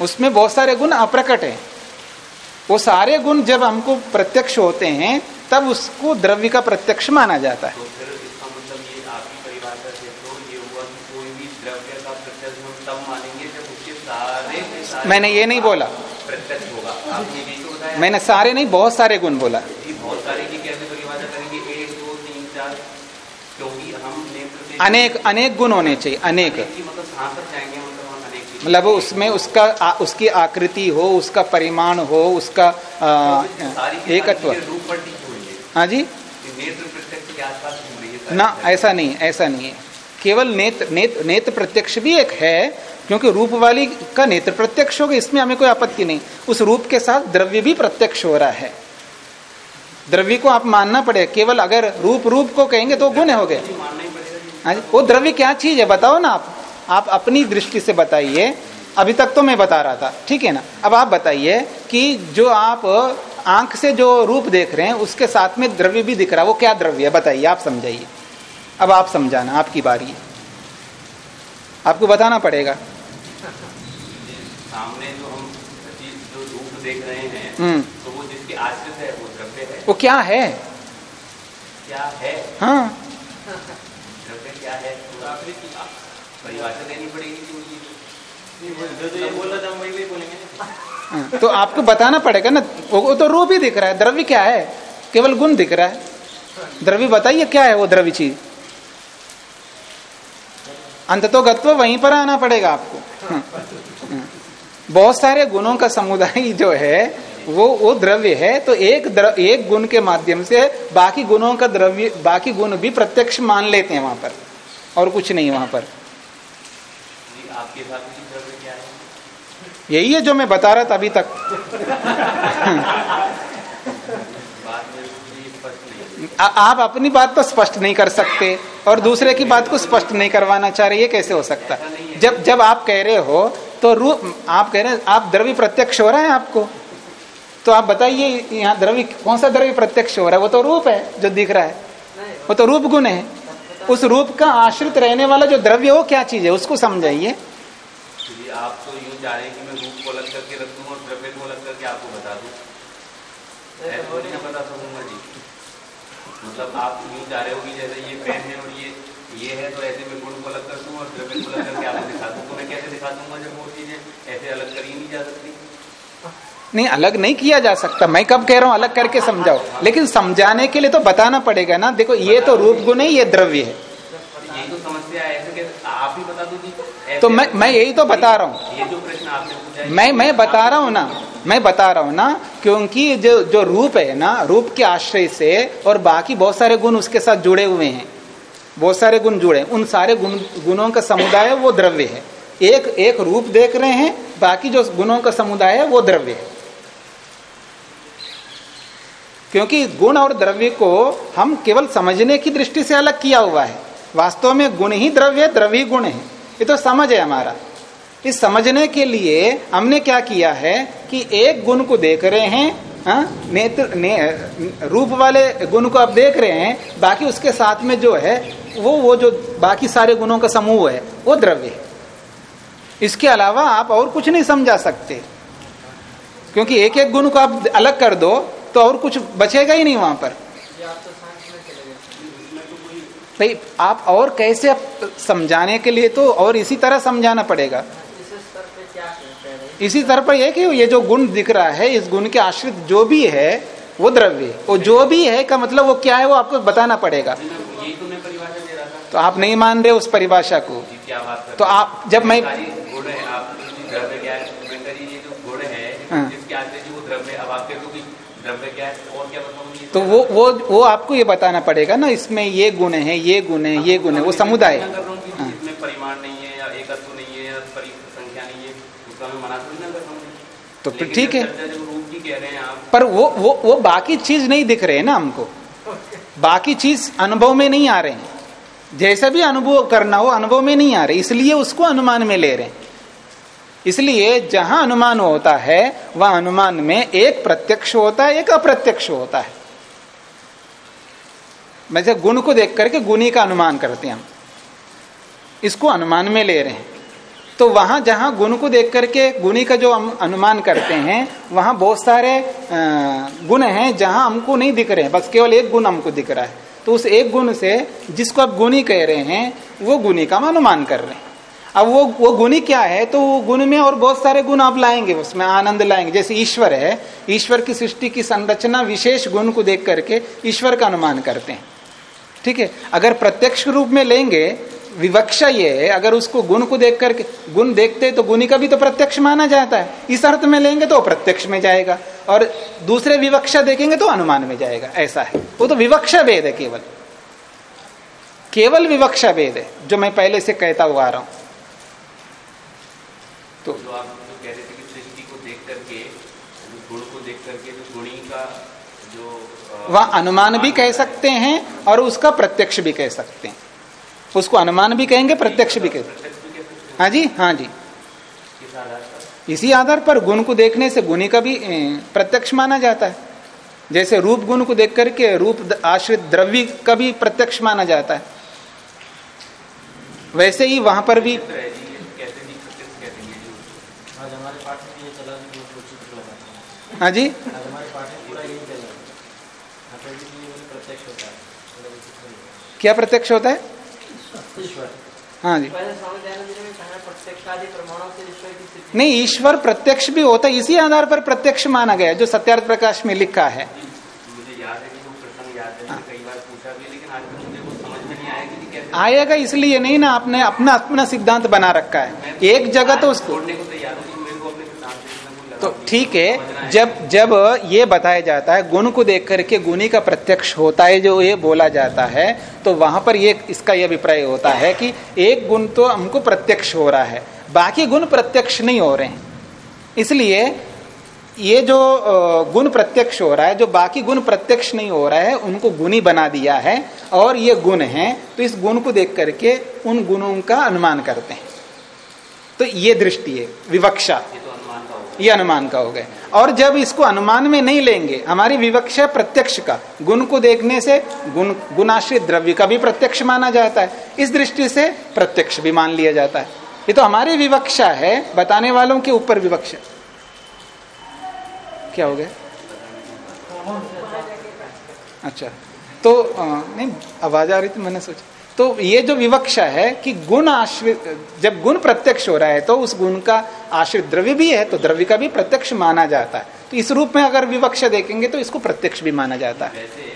Speaker 1: उसमें बहुत सारे गुण अप्रकट है। वो सारे गुण जब हमको प्रत्यक्ष होते हैं तब उसको द्रव्य का प्रत्यक्ष माना जाता है।
Speaker 2: तो मतलब तो
Speaker 1: मैंने ये नहीं बोला।
Speaker 2: प्रत्यक्ष होगा। तो
Speaker 1: मैंने सारे नहीं बहुत सारे गुण बोला।
Speaker 2: बहुत सारे की कैसे परिभाषा करेंगे? एक दो तीन चार क्योंकि हम
Speaker 1: अनेक अनेक गुण होने चाहिए अनेक।
Speaker 2: मतलब मतलब
Speaker 1: उसमें उसका आ, उसकी आकृति हो उसका परिमाण हो उसका एकत्व।
Speaker 2: है
Speaker 1: जी? ना ऐसा नहीं ऐसा नहीं है। केवल नेत्र नेत्र नेत्र प्रत्यक्ष भी एक है क्योंकि रूप वाली का नेत्र प्रत्यक्ष होगा इसमें हमें कोई आपत्ति नहीं। उस रूप के साथ द्रव्य भी प्रत्यक्ष हो रहा है। द्रव्य को आप मानना पड़ेगा। केवल अगर रूप रूप को कहेंगे तो गुण हो गए।
Speaker 2: ही
Speaker 1: वो द्रव्य क्या चीज़ है बताओ ना आप। आप अपनी दृष्टि से बताइए। अभी तक तो मैं बता रहा था ठीक है ना? अब आप बताइए कि जो आप आँख से जो रूप देख रहे हैं उसके साथ में द्रव्य भी दिख रहा है वो क्या द्रव्य है? बताइए आप समझाइए। अब आप समझाना आपकी बारी है। आपको बताना पड़ेगा।
Speaker 2: सामने जो हम जो रूप देख रहे हैं
Speaker 1: हम्म।
Speaker 2: तो वो जिसके आश्रित है वो द्रव्य है।
Speaker 1: वो क्या है?
Speaker 2: क्या है?
Speaker 1: हाँ।
Speaker 2: द्रव्य क्या है? परिभाषा देनी पड़ेगी कि उनकी
Speaker 5: जो जो ये बोल रहा था हम वही वही बोलेंगे।
Speaker 1: हाँ, तो आपको बताना पड़ेगा ना वो तो रूप ही दिख रहा है द्रव्य क्या है? केवल गुण दिख रहा है। द्रव्य बताइए क्या है वो द्रव्य चीज़? अंत तो गत्व वहीं पर आना पड़ेगा आपको। हाँ, हाँ। बहुत सारे गुणों का समुदाय जो है वो वो द्रव्य है तो एक द्रव, एक गुण के माध्यम से बाकी गुणों का द्रव्य बाकी गुण भी प्रत्यक्ष मान लेते हैं वहाँ पर और कुछ नहीं वहाँ पर।
Speaker 2: आपके हिसाब से द्रव्य क्या है?
Speaker 1: यही है जो मैं बता रहा था अभी तक। आ, आप अपनी बात तो स्पष्ट नहीं कर सकते और दूसरे की बात को स्पष्ट नहीं करवाना चाह रहे ये कैसे हो सकता? जब जब आप कह रहे हो तो रूप आप कह रहे हैं आप द्रव्य प्रत्यक्ष हो रहा है आपको। तो आप बताइए यहाँ द्रव्य कौन सा द्रव्य प्रत्यक्ष हो रहा है? वो तो रूप है जो दिख रहा है। वो तो रूप गुण है। उस रूप का आश्रित रहने वाला जो द्रव्य है वो क्या चीज़ है? उसको समझाइए।
Speaker 2: जी आप तो यूँ चाह रहे हैं कि मैं रूप को अलग करके रख दूँ और द्रव्य को अलग करके आपको बता दूँ। ऐसे बता सकूँगा जी। मतलब आप यूँ चाह रहे हो कि जैसे ये पेन है और ये ये है तो ऐसे मैं गुण को अलग कर दूँ और द्रव्य को अलग करके आपको दिखा दूँ। तो मैं कैसे दिखा दूँगा जब वो चीज़ें ऐसे अलग कर ही नहीं जा सकती?
Speaker 1: नहीं, अलग नहीं किया जा सकता। मैं कब कह रहा हूँ, अलग करके समझाओ। लेकिन समझाने के लिए तो बताना पड़ेगा ना। देखो, ये तो रूप गुण है, ये द्रव्य है।
Speaker 2: तो
Speaker 1: मैं मैं यही तो बता रहा हूँ। मैं मैं बता रहा हूँ ना, मैं बता रहा हूँ ना, क्योंकि जो जो रूप है ना, रूप के आश्रय से और बाकी बहुत सारे गुण उसके साथ जुड़े हुए हैं। बहुत सारे गुण जुड़े। उन सारे गुण, गुणों का समुदाय वो द्रव्य है। एक एक रूप देख रहे हैं, बाकी जो गुणों का समुदाय है, वो द्रव्य है। क्योंकि गुण और द्रव्य को हम केवल समझने की दृष्टि से अलग किया हुआ है। वास्तव में गुण ही द्रव्य द्रव्य गुण है। ये तो समझ है हमारा। इस समझने के लिए हमने क्या किया है कि एक गुण को देख रहे हैं हाँ, नेत्र ने, रूप वाले गुण को आप देख रहे हैं बाकी उसके साथ में जो है वो वो जो बाकी सारे गुणों का समूह है वो द्रव्य इसके अलावा आप और कुछ नहीं समझा सकते। क्योंकि एक एक गुण को आप अलग कर दो तो और कुछ बचेगा ही नहीं वहाँ पर। भाई, आप और कैसे समझाने के लिए तो और इसी तरह समझाना पड़ेगा।
Speaker 4: इस
Speaker 1: तरह पर यह कि ये जो गुण दिख रहा है, इस गुण के आश्रित जो भी है, वो द्रव्य। वो जो भी है का मतलब वो क्या है, वो आपको बताना पड़ेगा।
Speaker 2: तो
Speaker 1: आप नहीं मान रहे उस परिभाषा को। तो आप, जब मैं
Speaker 2: सारी गुण है आप द्रव्य क्या है मैं कह रही ये जो गुण है
Speaker 1: हाँ।
Speaker 2: जिसके आते जी वो द्रव्य अब आप कह दो कि द्रव्य क्या है और क्या बताऊँ ये
Speaker 1: तो वो वो वो आपको ये बताना पड़ेगा ना इसमें ये गुण है ये गुण है ये गुण है वो समुदाय।
Speaker 2: हूँ
Speaker 1: तो ठीक है। पर वो वो वो बाकी चीज़ नहीं दिख रहे हैं ना हमको। बाकी चीज़ अनुभव में नहीं आ रहे हैं। जैसा भी अनुभव करना हो अनुभव में नहीं आ रहे इसलिए उसको अनुमान में ले रहे हैं। इसलिए जहाँ अनुमान होता है वह अनुमान में एक प्रत्यक्ष होता है एक अप्रत्यक्ष होता है। वैसे गुण को देख करके गुणी का अनुमान करते हैं हम, इसको अनुमान में ले रहे हैं। तो वहाँ जहाँ गुण को देख करके गुणी का जो हम अनुमान करते हैं, वहाँ बहुत सारे गुण हैं जहाँ हमको नहीं दिख रहे हैं, बस केवल एक गुण हमको दिख रहा है। तो उस एक गुण से जिसको आप गुणी कह रहे हैं, वो गुणी का हम अनुमान कर रहे हैं। अब वो वो गुणी क्या है तो वो गुण में और बहुत सारे गुण आप लाएँगे, उसमें आनंद लाएँगे। जैसे ईश्वर है, ईश्वर की सृष्टि की संरचना विशेष गुण को देख करके ईश्वर का अनुमान करते हैं। ठीक है? अगर प्रत्यक्ष रूप में लेंगे, विवक्षा ये है, अगर उसको गुण को देख करके, गुण देखते तो गुणी का भी तो प्रत्यक्ष माना जाता है। इस अर्थ में लेंगे तो प्रत्यक्ष में जाएगा, और दूसरे विवक्षा देखेंगे तो अनुमान में जाएगा, ऐसा है। वो तो विवक्षा भेद है केवल। केवल विवक्षा भेद है, जो मैं पहले से कहता हुआ आ रहा हूँ। तो
Speaker 2: जो आप जो कह रहे थे कि सृष्टि को देख करके जो गुण को देख करके जो गुणी का जो अ,
Speaker 1: वह अनुमान भी कह सकते हैं और उसका प्रत्यक्ष भी कह सकते हैं। उसको अनुमान भी कहेंगे प्रत्यक्ष भी कह
Speaker 2: प्रत्यक्ष भी कह सकते
Speaker 1: हाँ जी हाँ जी। इसी आधार पर गुण को देखने से गुणी का भी प्रत्यक्ष माना जाता है। जैसे रूप गुण को देख करके रूप आश्रित द्रव्य का भी प्रत्यक्ष माना जाता है। वैसे ही वहाँ पर भी
Speaker 2: हाँ जी।
Speaker 1: क्या प्रत्यक्ष होता है? हाँ जी। नहीं ईश्वर प्रत्यक्ष भी होता है इसी आधार पर प्रत्यक्ष माना गया जो सत्यार्थ प्रकाश में लिखा है। आएगा इसलिए नहीं ना आपने अपना अपना सिद्धांत बना रखा है। एक जगह तो उसको तो ठीक है। जब जब ये बताया जाता है, गुण को देख करके गुणी का प्रत्यक्ष होता है, जो ये बोला जाता है तो वहाँ पर ये, इसका यह अभिप्राय होता है कि एक गुण तो हमको प्रत्यक्ष हो रहा है, बाकी गुण प्रत्यक्ष नहीं हो रहे हैं इसलिए ये जो गुण प्रत्यक्ष हो रहा है, जो बाकी गुण प्रत्यक्ष नहीं हो रहा है, उनको गुणी बना दिया है, और ये गुण हैं तो इस गुण को देख करके उन गुणों का अनुमान करते हैं तो ये दृष्टि है, विवक्षा
Speaker 2: ये अनुमान का
Speaker 1: हो गया। और जब इसको अनुमान में नहीं लेंगे, हमारी विवक्षा प्रत्यक्ष का। गुण को देखने से गुण, गुणाश्रित द्रव्य का भी प्रत्यक्ष माना जाता है। इस दृष्टि से प्रत्यक्ष भी मान लिया जाता है। ये तो हमारी विवक्षा है, बताने वालों के ऊपर विवक्षा। क्या हो गया? अच्छा तो नहीं, आवाज़ आ रही थी, मैंने सोचा। तो ये जो विवक्षा है कि गुण आश्रित जब गुण प्रत्यक्ष हो रहा है तो उस गुण का आश्रित द्रव्य भी है तो द्रव्य का भी प्रत्यक्ष माना जाता है। तो इस रूप में अगर विवक्षा देखेंगे तो इसको प्रत्यक्ष भी माना जाता है।
Speaker 2: वैसे ये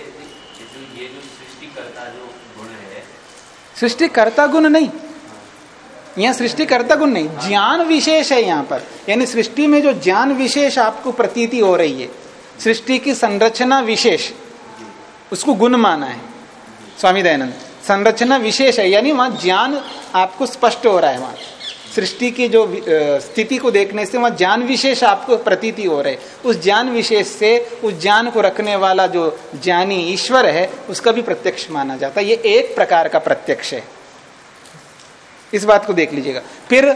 Speaker 2: जो ये जो सृष्टिकर्ता गुण
Speaker 1: सृष्टिकर्ता गुण नहीं। यहाँ सृष्टिकर्ता गुण नहीं ज्ञान विशेष है यहाँ पर। यानी सृष्टि में जो ज्ञान विशेष आपको प्रतीति हो रही है सृष्टि की संरचना विशेष उसको गुण माना है। स्वामी दयानंद। संरचना विशेष है, यानी वहाँ ज्ञान आपको स्पष्ट हो रहा है वहाँ। सृष्टि की जो स्थिति को देखने से वहाँ ज्ञान विशेष आपको प्रतीति हो रहे उस ज्ञान विशेष से, उस ज्ञान को रखने वाला जो ज्ञानी ईश्वर है, उसका भी प्रत्यक्ष माना जाता है। ये एक प्रकार का प्रत्यक्ष है। इस बात को देख लीजिएगा। फिर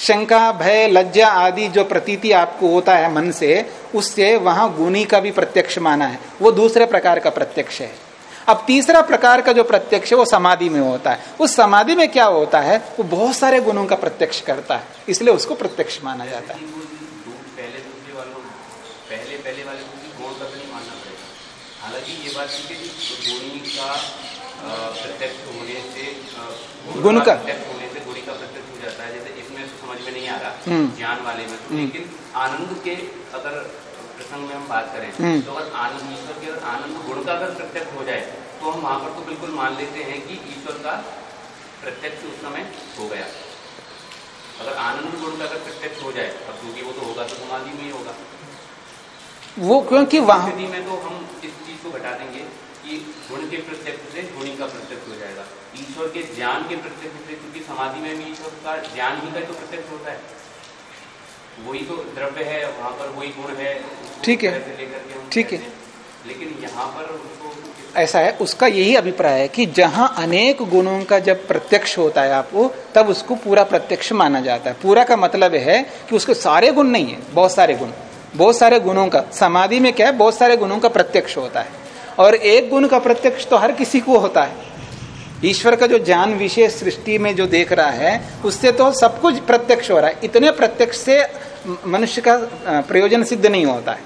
Speaker 1: शंका, भय, लज्जा आदि जो प्रतीति आपको होता है मन से, उससे वहाँ गुणी का भी प्रत्यक्ष माना है। वो दूसरे प्रकार का प्रत्यक्ष है। अब तीसरा प्रकार का जो प्रत्यक्ष है वो समाधि में होता है उस समाधि में क्या होता है वो बहुत सारे गुणों का प्रत्यक्ष करता है इसलिए उसको प्रत्यक्ष माना जाता है
Speaker 2: वो दू- पहले दूसरे वालों पहले पहले वाले को भी गुण का। ज्ञान वाले में। लेकिन आनंद के अगर प्रसंग में हम बात करें
Speaker 1: हम्म।
Speaker 2: तो अगर आनंद ईश्वर के आनंद गुण का अगर प्रत्यक्ष हो जाए तो हम वहाँ पर तो बिल्कुल मान लेते हैं कि ईश्वर का प्रत्यक्ष उस समय हो गया। अगर आनंद गुण का अगर प्रत्यक्ष हो जाए अब क्योंकि वो तो होगा तो समाधि में ही होगा।
Speaker 1: वो क्योंकि वहाँ
Speaker 2: स्थिति में तो हम इस चीज़ को घटा देंगे कि गुण के प्रत्यक्ष से गुणी का प्रत्यक्ष हो जाएगा। ईश्वर के ज्ञान के प्रत्यक्ष से क्योंकि समाधि में भी ईश्वर का ज्ञान ही का तो प्रत्यक्ष होता है। वही तो द्रव्य है वहाँ पर वही गुण है
Speaker 1: ठीक है। ठीक है।
Speaker 2: लेकिन यहाँ पर
Speaker 1: ऐसा है उसका यही अभिप्राय है कि जहाँ अनेक गुणों का जब प्रत्यक्ष होता है आपको तब उसको पूरा प्रत्यक्ष माना जाता है पूरा का मतलब है कि उसके सारे गुण नहीं है बहुत सारे गुण बहुत सारे गुणों का समाधि में क्या है बहुत सारे गुणों का प्रत्यक्ष होता है और एक गुण का प्रत्यक्ष तो हर किसी को होता है ईश्वर का जो ज्ञान विशेष सृष्टि में जो देख रहा है, उससे तो सब कुछ प्रत्यक्ष हो रहा है। इतने प्रत्यक्ष से मनुष्य का प्रयोजन सिद्ध नहीं होता है।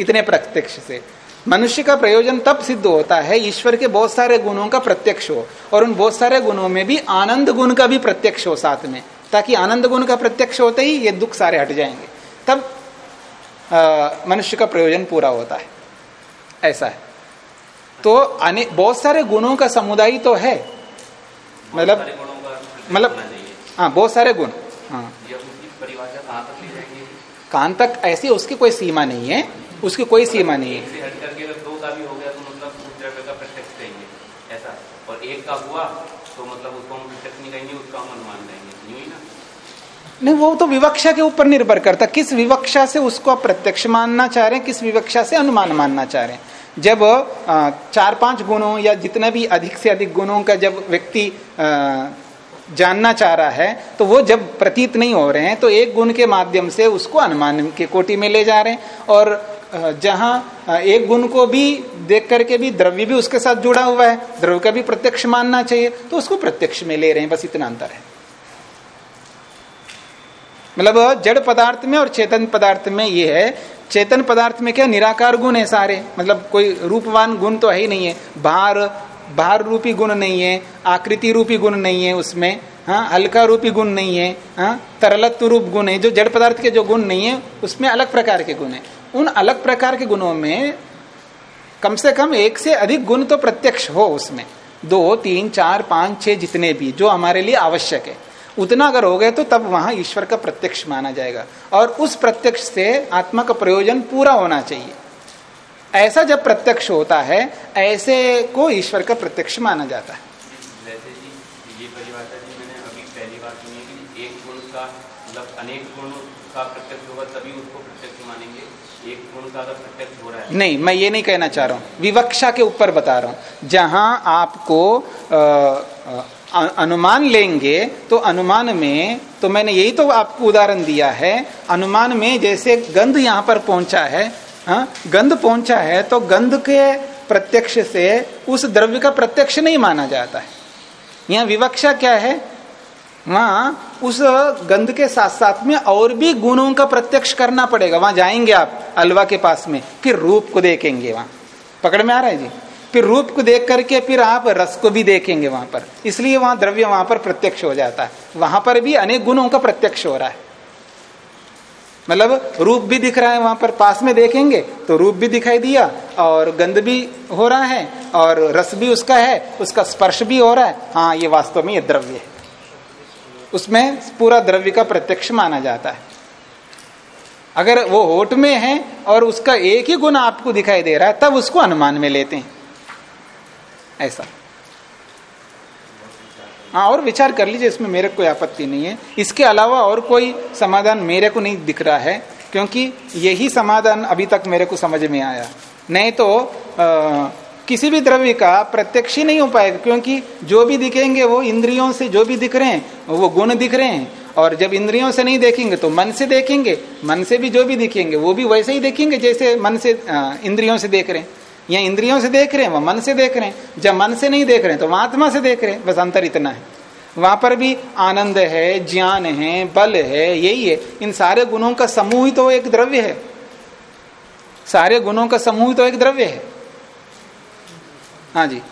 Speaker 1: इतने प्रत्यक्ष से। मनुष्य का प्रयोजन तब सिद्ध होता है, ईश्वर के बहुत सारे गुणों का प्रत्यक्ष हो, और उन बहुत सारे गुणों में भी आनंद गुण का भी प्रत्यक्ष हो साथ में, ताकि आनंद गुण का प्रत्यक्ष होते ही ये दुख सारे हट जाएँगे। तब मनुष्य का प्रयोजन पूरा होता है। ऐसा है। तो बहुत सारे गुणों का समुदाय तो है। मतलब मतलब हाँ। बहुत सारे गुण। हाँ। कान तक ऐसी उसकी कोई सीमा नहीं है। उसकी कोई सीमा नहीं है।
Speaker 2: तो मतलब तो मतलब ही
Speaker 1: नहीं वो तो विवक्षा के ऊपर निर्भर करता किस विवक्षा से उसको आप प्रत्यक्ष मानना चाह रहे हैं किस विवक्षा से अनुमान मानना चाह रहे हैं? जब चार पाँच गुणों या जितने भी अधिक से अधिक गुणों का जब व्यक्ति जानना चाह रहा है तो वो जब प्रतीत नहीं हो रहे हैं तो एक गुण के माध्यम से उसको अनुमान के कोटि में ले जा रहे हैं। और जहाँ एक गुण को भी देख करके भी द्रव्य भी उसके साथ जुड़ा हुआ है, द्रव्य का भी प्रत्यक्ष मानना चाहिए तो उसको प्रत्यक्ष में ले रहे हैं, बस इतना अंतर है। मतलब जड़ पदार्थ में और चेतन पदार्थ में ये है चेतन पदार्थ में क्या निराकार गुण है सारे? मतलब कोई रूपवान गुण तो है ही नहीं है। बाहर बाहर रूपी गुण नहीं है, आकृति रूपी गुण नहीं है उसमें हाँ हल्का रूपी गुण नहीं है हाँ तरलत्व रूप गुण है, जो जड़ पदार्थ के जो गुण नहीं है, उसमें अलग प्रकार के गुण है। उन अलग प्रकार के गुणों में कम से कम एक से अधिक गुण तो प्रत्यक्ष हो उसमें। दो, तीन, चार, पाँच, छह जितने भी, जो हमारे लिए आवश्यक है। उतना अगर हो गए तो तब वहाँ ईश्वर का प्रत्यक्ष माना जाएगा। और उस प्रत्यक्ष से आत्मा का प्रयोजन पूरा होना चाहिए। ऐसा जब प्रत्यक्ष होता है ऐसे को ईश्वर का प्रत्यक्ष माना जाता है।
Speaker 2: मतलब
Speaker 1: नहीं मैं ये नहीं कहना चाह रहा हूँ। विवक्षा के ऊपर बता रहा हूँ। जहाँ आपको अ, अ, अनुमान लेंगे तो अनुमान में तो मैंने यही तो आपको उदाहरण दिया है, अनुमान में जैसे गंध यहाँ पर पहुँचा है हाँ गंध पहुँचा है तो गंध के प्रत्यक्ष से उस द्रव्य का प्रत्यक्ष नहीं माना जाता है। यहाँ विवक्षा क्या है? वहाँ उस गंध के साथ साथ में और भी गुणों का प्रत्यक्ष करना पड़ेगा। वहाँ जाएँगे आप अलवा के पास में फिर रूप को देखेंगे वहाँ। पकड़ में आ रहा है जी? फिर रूप को देख करके फिर आप रस को भी देखेंगे वहाँ पर। इसलिए वहाँ द्रव्य वहाँ पर प्रत्यक्ष हो जाता है। वहाँ पर भी अनेक गुणों का प्रत्यक्ष हो रहा है। मतलब रूप भी दिख रहा है वहाँ पर, पास में देखेंगे तो रूप भी दिखाई दिया और गंध भी हो रहा है और रस भी उसका है, उसका स्पर्श भी हो रहा है। हाँ ये वास्तव में ये द्रव्य है। उसमें पूरा द्रव्य का प्रत्यक्ष माना जाता है। अगर वो होठ में है और उसका एक ही गुण आपको दिखाई दे रहा है, तब उसको अनुमान में लेते हैं। ऐसा। हाँ और विचार कर लीजिए इसमें मेरे कोई आपत्ति नहीं है। इसके अलावा और कोई समाधान मेरे को नहीं दिख रहा है क्योंकि यही समाधान अभी तक मेरे को समझ में आया। नहीं तो आ, किसी भी द्रव्य का प्रत्यक्ष ही नहीं हो पाएगा क्योंकि जो भी दिखेंगे वो इंद्रियों से जो भी दिख रहे हैं वो गुण दिख रहे हैं। और जब इंद्रियों से नहीं देखेंगे तो मन से देखेंगे मन से भी जो भी दिखेंगे वो भी वैसे ही देखेंगे जैसे मन से इंद्रियों से देख रहे हैं। यहाँ इंद्रियों से देख रहे हैं वह मन से देख रहे हैं। जब मन से नहीं देख रहे हैं तो वहाँ आत्मा से देख रहे हैं। बस अंतर इतना है। वहाँ पर भी आनंद है ज्ञान है बल है यही है। इन सारे गुणों का समूह ही तो एक द्रव्य है। सारे गुणों का समूह ही तो एक द्रव्य है। हाँ जी।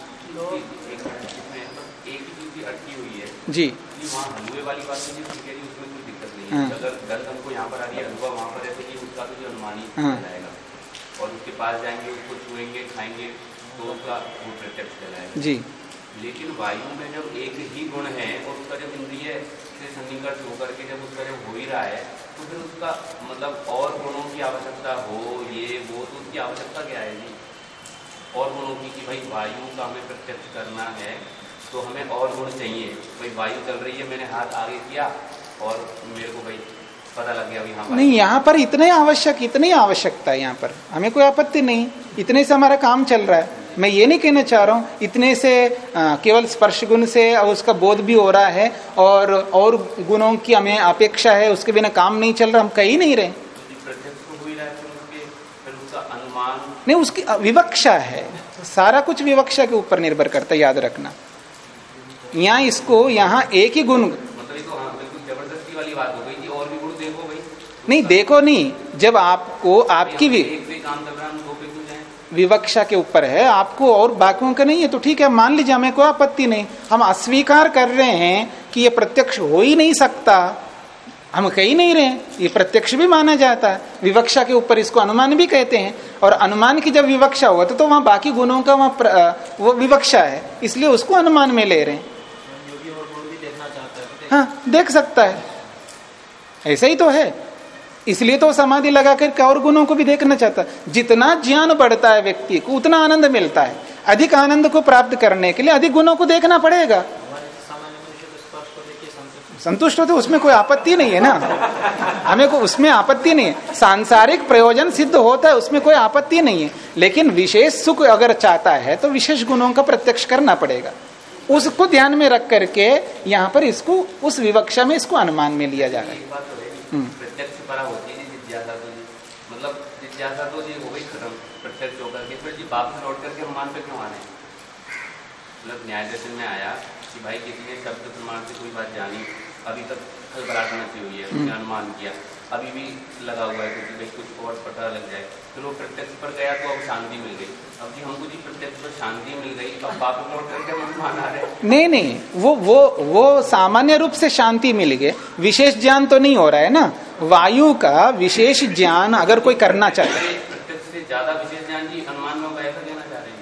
Speaker 1: जी।
Speaker 2: तो है। और उसके पास जाएँगे उसको छुएँगे खाएँगे तो उसका वो प्रत्यक्ष कहलाएगा
Speaker 1: जी।
Speaker 2: लेकिन वायु में जब एक ही गुण है और उसका जब इंद्रिय से सन्निकट होकर के जब उसका जब हो ही रहा है तो फिर उसका मतलब और गुणों की आवश्यकता हो ये वो तो उसकी आवश्यकता क्या है जी? और गुणों की कि भाई वायु का हमें प्रत्यक्ष करना है तो हमें और गुण चाहिए। भाई वायु चल रही है मैंने हाथ आगे किया और मेरे को भाई पता लग गया भाई हाँ
Speaker 1: नहीं यहाँ पर इतने आवश्यक इतनी आवश्यकता है यहाँ पर। हमें कोई आपत्ति नहीं। इतने से हमारा काम चल रहा है। मैं ये नहीं कहना चाह रहा हूँ इतने से आ, केवल स्पर्श गुण से और उसका बोध भी हो रहा है और और गुणों की हमें अपेक्षा है उसके बिना काम नहीं चल रहा हम कहीं नहीं रहे। नहीं उसकी विवक्षा है। सारा कुछ विवक्षा के ऊपर निर्भर करता है याद रखना। यहाँ इसको यहाँ एक ही गुण।
Speaker 2: मतलब तो हाँ ज़बरदस्ती वाली बात हो गई जी और भी गुण देखो भाई
Speaker 1: नहीं देखो नहीं जब आपको आपकी भी विवक्षा के ऊपर है आपको और बाकियों का नहीं है तो ठीक है मान लीजिए हमें कोई आपत्ति नहीं। हम अस्वीकार कर रहे हैं कि ये प्रत्यक्ष हो ही नहीं सकता। हम कह ही नहीं रहे ये प्रत्यक्ष भी माना जाता है। विवक्षा के ऊपर इसको अनुमान भी कहते हैं और अनुमान की जब विवक्षा हुआ तो, तो वहाँ बाकी गुणों का वहाँ वो विवक्षा है इसलिए उसको अनुमान में ले रहे हैं।
Speaker 5: और भी देखना चाहता हाँ देख
Speaker 1: सकता है। ऐसा ही तो है। इसलिए तो समाधि लगा करके और गुणों को भी देखना चाहता जितना ज्ञान बढ़ता है व्यक्ति को, उतना आनंद मिलता है। अधिक आनंद को प्राप्त करने के लिए अधिक गुणों को देखना पड़ेगा।
Speaker 5: संतुष्ट
Speaker 1: होते उसमें कोई आपत्ति नहीं है ना। हमें को उसमें आपत्ति नहीं है। सांसारिक प्रयोजन सिद्ध होता है, उसमें कोई आपत्ति नहीं है। लेकिन विशेष सुख अगर चाहता है तो विशेष गुणों का प्रत्यक्ष करना पड़ेगा। उसको ध्यान में रख करके यहाँ पर इसको, उस विवक्षा में इसको अनुमान में लिया जा रहा है। हम्म।
Speaker 2: प्रत्यक्ष परा होती है जिज्ञासा तो जी। मतलब जिज्ञासा तो जी हो गई खत्म प्रत्यक्ष होकर के। फिर जी वापस लौट करके हनुमान पे क्यों आने? मतलब न्याय दर्शन में आया कि भाई किसी ने शब्द प्रमाण से कोई बात जानी अभी तक खलबराहट मची हुई है उसने अनुमान किया अभी भी लगा हुआ है क्योंकि भाई कुछ और पता लग जाए। फिर वो प्रत्यक्ष पर गया तो अब शांति मिल गई। अब जी हमको जी प्रत्यक्ष पर शांति मिल गई अब वापस लौट करके हम अनुमान आ रहे?
Speaker 1: नहीं नहीं वो वो वो सामान्य रूप से शांति मिल गए विशेष ज्ञान तो नहीं हो रहा है ना? वायु का विशेष ज्ञान अगर कोई करना चाहता है
Speaker 2: प्रत्यक्ष से ज़्यादा विशेष ज्ञान जी अनुमान में ऐसा देना चाह रहे हैं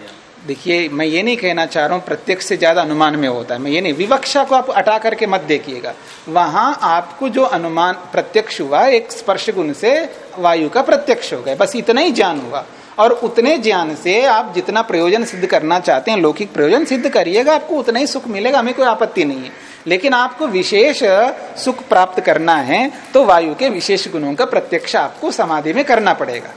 Speaker 1: देखिए मैं ये नहीं कहना चाह रहा हूँ प्रत्यक्ष से ज़्यादा अनुमान में होता है। मैं ये नहीं विवक्षा को आप हटा करके मत देखिएगा। वहाँ आपको जो अनुमान प्रत्यक्ष हुआ एक स्पर्श गुण से वायु का प्रत्यक्ष हो गया, बस इतना ही ज्ञान हुआ। और उतने ज्ञान से आप जितना प्रयोजन सिद्ध करना चाहते हैं, लौकिक प्रयोजन सिद्ध करिएगा, आपको उतना ही सुख मिलेगा, हमें कोई आपत्ति नहीं है। लेकिन आपको विशेष सुख प्राप्त करना है तो वायु के विशेष गुणों का प्रत्यक्ष आपको समाधि में करना पड़ेगा।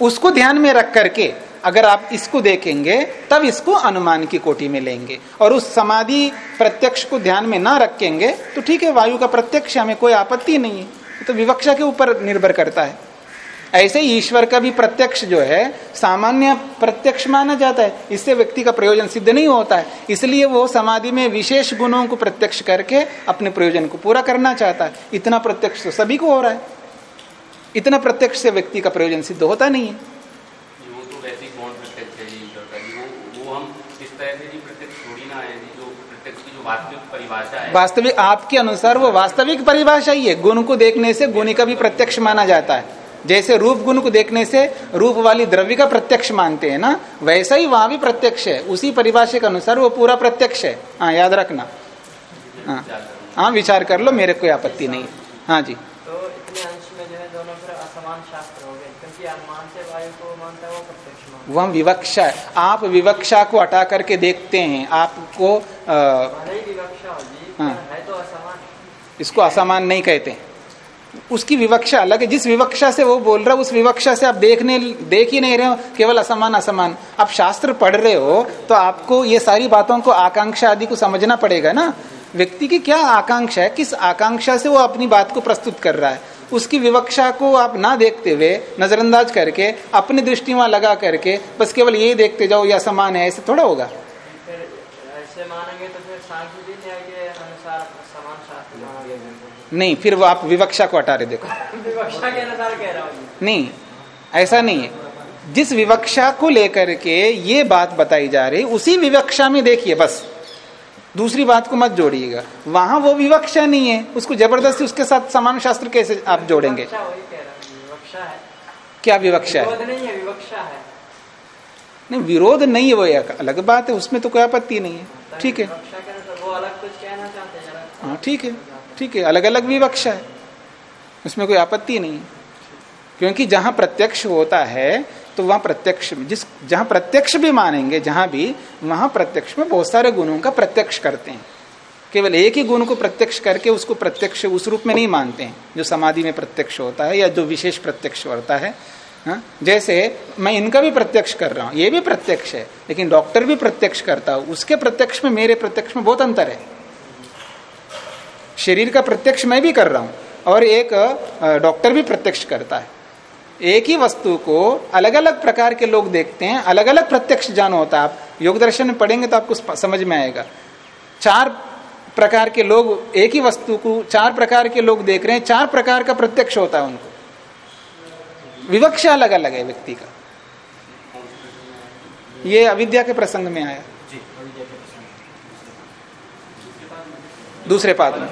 Speaker 1: उसको ध्यान में रख करके अगर आप इसको देखेंगे, तब इसको अनुमान की कोटि में लेंगे। और उस समाधि प्रत्यक्ष को ध्यान में ना रखेंगे तो ठीक है, वायु का प्रत्यक्ष, हमें कोई आपत्ति नहीं है। तो विवक्षा के ऊपर निर्भर करता है। ऐसे ईश्वर का भी प्रत्यक्ष जो है, सामान्य प्रत्यक्ष माना जाता है। इससे व्यक्ति का प्रयोजन सिद्ध नहीं होता है। इसलिए वो समाधि में विशेष गुणों को प्रत्यक्ष करके अपने प्रयोजन को पूरा करना चाहता है। इतना प्रत्यक्ष तो सभी को हो रहा है। इतना प्रत्यक्ष से व्यक्ति का प्रयोजन सिद्ध होता नहीं है
Speaker 2: जी, वो तो वैसे ही कौन प्रत्यक्ष है जी ईश्वर का जी वो वो हम इस तरह से जी प्रत्यक्ष थोड़ी ना है जी जो प्रत्यक्ष की जो वास्तविक परिभाषा है।
Speaker 1: वास्तविक आपके अनुसार वो वास्तविक परिभाषा ही है। गुण को देखने से गुणी का भी प्रत्यक्ष माना जाता है। जैसे रूप गुण को देखने से रूप वाली द्रव्य का प्रत्यक्ष मानते हैं ना वैसा ही वहाँ भी प्रत्यक्ष है। उसी परिभाषा के अनुसार वो पूरा प्रत्यक्ष है। हाँ याद रखना। हाँ हाँ विचार कर लो मेरे कोई आपत्ति नहीं है। हाँ जी।
Speaker 4: तो इतने अंश में जो है दोनों फिर असमान शास्त्र हो गए क्योंकि अनुमान से वायु को मानता है वो प्रत्यक्ष मानता
Speaker 1: वह विवक्षा है आप विवक्षा को हटा करके देखते हैं आपको आ,
Speaker 4: हाँ। तो
Speaker 1: इसको असमान नहीं कहते। उसकी विवक्षा अलग है जिस विवक्षा से वो बोल रहा है उस विवक्षा से आप देखने देख ही नहीं रहे हो केवल असमान असमान। आप शास्त्र पढ़ रहे हो तो आपको ये सारी बातों को आकांक्षा आदि को समझना पड़ेगा ना। व्यक्ति की क्या आकांक्षा है किस आकांक्षा से वो अपनी बात को प्रस्तुत कर रहा है? उसकी विवक्षा को आप ना देखते हुए नजरअंदाज करके अपनी दृष्टि वहाँ लगा करके बस केवल यही देखते जाओ या समान है ऐसे थोड़ा होगा।
Speaker 4: फिर ऐसे मानेंगे तो
Speaker 1: नहीं फिर वो आप विवक्षा को हटा रहे देखो।
Speaker 4: विवक्षा के अनुसार कह रहा हूँ।
Speaker 1: नहीं ऐसा नहीं है। जिस विवक्षा को लेकर के ये बात बताई जा रही उसी विवक्षा में देखिए बस। दूसरी बात को मत जोड़िएगा। वहाँ वो विवक्षा नहीं है। उसको ज़बरदस्ती उसके साथ समान शास्त्र कैसे आप जोड़ेंगे?
Speaker 4: विवक्षा वही कह रहा हूँ विवक्षा है।
Speaker 1: क्या विवक्षा है?
Speaker 4: नहीं है विवक्षा है।
Speaker 1: नहीं विरोध नहीं है वो एक अलग बात है उसमें तो कोई आपत्ति नहीं है। ठीक है।
Speaker 4: विवक्षा के अनुसार वो अलग कुछ कहना चाहते हैं जरा।
Speaker 1: हाँ ठीक है ठीक है। अलग अलग विवक्षा है। उसमें कोई आपत्ति नहीं है। क्योंकि जहाँ प्रत्यक्ष होता है तो वहाँ प्रत्यक्ष जिस, जहाँ प्रत्यक्ष भी मानेंगे, जहाँ भी, वहाँ प्रत्यक्ष में बहुत सारे गुणों का प्रत्यक्ष करते हैं। केवल एक ही गुण को प्रत्यक्ष करके उसको प्रत्यक्ष उस रूप में नहीं मानते हैं, जो समाधि में प्रत्यक्ष होता है या जो विशेष प्रत्यक्ष होता है। हा? जैसे मैं इनका भी प्रत्यक्ष कर रहा हूँ, ये भी प्रत्यक्ष है, लेकिन डॉक्टर भी प्रत्यक्ष करता हूँ, उसके प्रत्यक्ष में, मेरे प्रत्यक्ष में बहुत अंतर है। शरीर का प्रत्यक्ष मैं भी कर रहा हूँ, और एक डॉक्टर भी प्रत्यक्ष करता है। एक ही वस्तु को अलग अलग प्रकार के लोग देखते हैं अलग अलग प्रत्यक्ष ज्ञान होता है। आप योग दर्शन में पढ़ेंगे तो आपको समझ में आएगा। चार प्रकार के लोग एक ही वस्तु को चार प्रकार के लोग देख रहे हैं चार प्रकार का प्रत्यक्ष होता है उनको। विवक्षा अलग अलग है व्यक्ति का। ये अविद्या के प्रसंग में आया। दूसरे पाद में?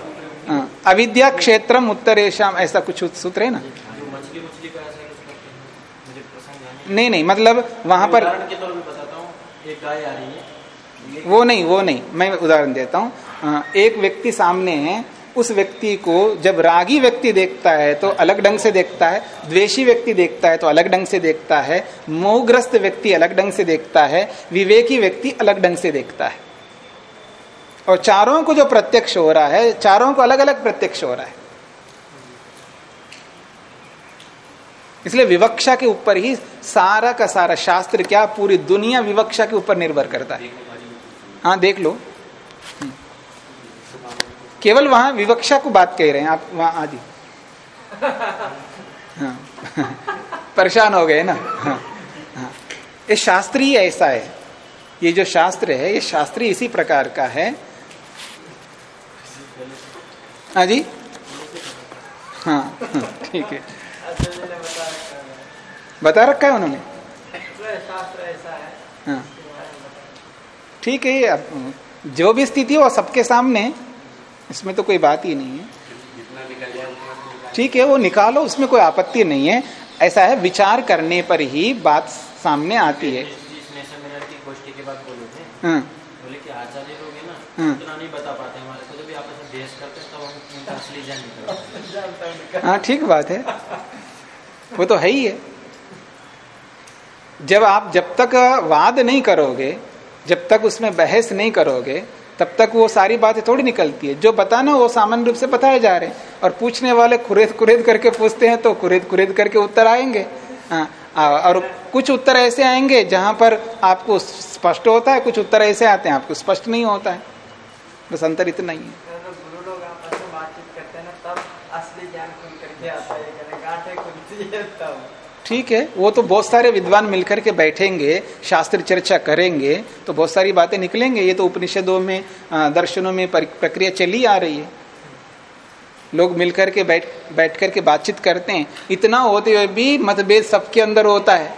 Speaker 1: हाँ, अविद्या क्षेत्रम उत्तरेशम ऐसा कुछ सूत्र है ना
Speaker 5: जो मछली मछली का ऐसा कुछ करते हैं मुझे प्रसंग याद नहीं
Speaker 1: नहीं मतलब वहाँ पर
Speaker 5: के तौर पे बताता एक गाय आ रही है।
Speaker 1: वो नहीं वो नहीं मैं उदाहरण देता हूँ। एक व्यक्ति सामने है उस व्यक्ति को जब रागी व्यक्ति देखता है तो अलग ढंग से देखता है द्वेषी व्यक्ति देखता है तो अलग ढंग से देखता है मोहग्रस्त व्यक्ति अलग ढंग से देखता है विवेकी व्यक्ति अलग ढंग से देखता है। और चारों को जो प्रत्यक्ष हो रहा है चारों को अलग अलग प्रत्यक्ष हो रहा है। इसलिए विवक्षा के ऊपर ही सारा का सारा शास्त्र क्या पूरी दुनिया विवक्षा के ऊपर निर्भर करता है। हाँ देख लो। केवल वहाँ विवक्षा को बात कह रहे हैं आप वहाँ आदि हाँ। परेशान हो गए ना। हाँ। हाँ। ये शास्त्र ऐसा है। ये जो शास्त्र है ये शास्त्र इसी प्रकार का है। हाँ जी? हाँ हाँ, ठीक है।
Speaker 4: बता रखा है
Speaker 1: उन्होंने?
Speaker 4: है।
Speaker 1: ठीक है अब जो भी स्थिति हो सबके सामने इसमें तो कोई बात ही नहीं है। ठीक है वो निकालो उसमें कोई आपत्ति नहीं है। ऐसा है विचार करने पर ही बात सामने आती है। हाँ,
Speaker 5: है।
Speaker 1: हाँ ठीक बात है। वो तो है ही है। जब आप जब तक वाद नहीं करोगे जब तक उसमें बहस नहीं करोगे तब तक वो सारी बातें थोड़ी निकलती है। जो बताना वो सामान्य रूप से बताए जा रहे हैं। और पूछने वाले कुरेद कुरेद करके पूछते हैं तो कुरेद कुरेद करके उत्तर आएँगे। हाँ, और कुछ उत्तर ऐसे आएँगे जहाँ पर आपको स्पष्ट होता है कुछ उत्तर ऐसे आते हैं आपको स्पष्ट नहीं होता है। बस अंतर इतना ही है
Speaker 4: तो गुरु लोग आपस में बातचीत करते हैं ना तब असली ज्ञान खुल करके आता है कहते गांठे खुलती है तब
Speaker 1: ठीक है, वो तो बहुत सारे विद्वान मिलकर के बैठेंगे, शास्त्र चर्चा करेंगे तो बहुत सारी बातें निकलेंगे। ये तो उपनिषदों में दर्शनों में प्रक्रिया चली आ रही है। लोग मिलकर के बैठ बैठ करके बातचीत करते हैं। इतना होते हुए भी मतभेद सबके अंदर होता है।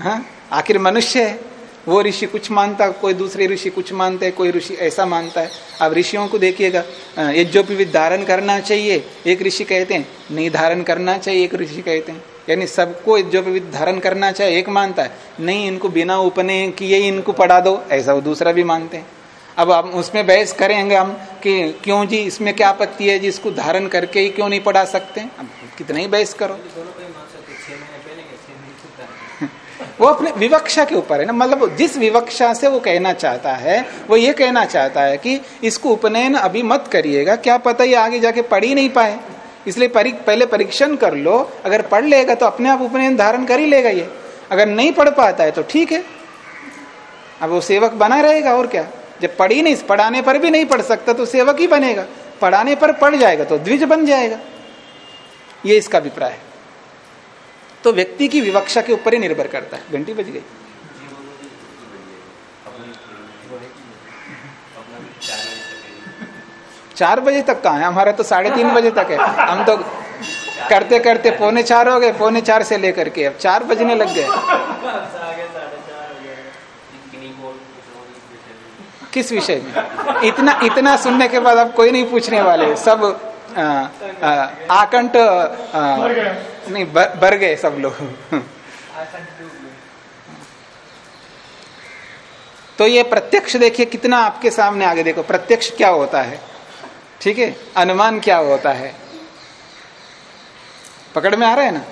Speaker 1: हाँ आखिर मनुष्य है। वो ऋषि कुछ मानता, कोई दूसरे ऋषि कुछ मानते कोई ऋषि ऐसा मानता है। अब ऋषियों को देखिएगा यज्ञोपवित धारण करना चाहिए, एक ऋषि कहते हैं, नहीं धारण करना चाहिए, एक ऋषि कहते हैं। यानी सबको यज्ञोपवित धारण करना चाहे, एक मानता है, नहीं, इनको बिना उपनयन किए इनको पढ़ा दो। ऐसा वो दूसरा भी मानते हैं। अब हम उसमें बहस करेंगे हम कि क्यों जी, इसमें क्या आपत्ति है जी, इसको धारण करके ही क्यों नहीं पढ़ा सकते अब कितना ही बहस करो। वो अपने विवक्षा के ऊपर है ना मतलब जिस विवक्षा से वो कहना चाहता है, वो ये कहना चाहता है कि इसको उपनयन अभी मत करिएगा, क्या पता ये आगे जाके पढ़ ही नहीं पाए। इसलिए परी, पहले परीक्षण कर लो। अगर पढ़ लेगा तो अपने आप उपनयन धारण कर ही लेगा ये। अगर नहीं पढ़ पाता है तो ठीक है। अब वो सेवक बना रहेगा और क्या? जब पढ़ नहीं पढ़ाने पर भी नहीं पढ़ सकता तो सेवक ही बनेगा। पढ़ाने पर पढ़ जाएगा तो द्विज बन जाएगा। ये इसका अभिप्राय है। तो व्यक्ति की विवक्षा के ऊपर ही निर्भर करता है। घंटी बज गई। चार बजे तक कहा है? हमारा तो साढ़े तीन बजे तक है। हम तो करते करते पौने चार हो गए, पौने चार से लेकर के अब चार बजने लग गए। किस विषय में? इतना इतना सुनने के बाद अब कोई नहीं पूछने वाले। सब आकंठ नहीं बर गए सब लोग। तो ये प्रत्यक्ष देखिए कितना आपके सामने आगे देखो। प्रत्यक्ष क्या होता है? ठीक है? अनुमान क्या होता है? पकड़ में आ रहा है ना?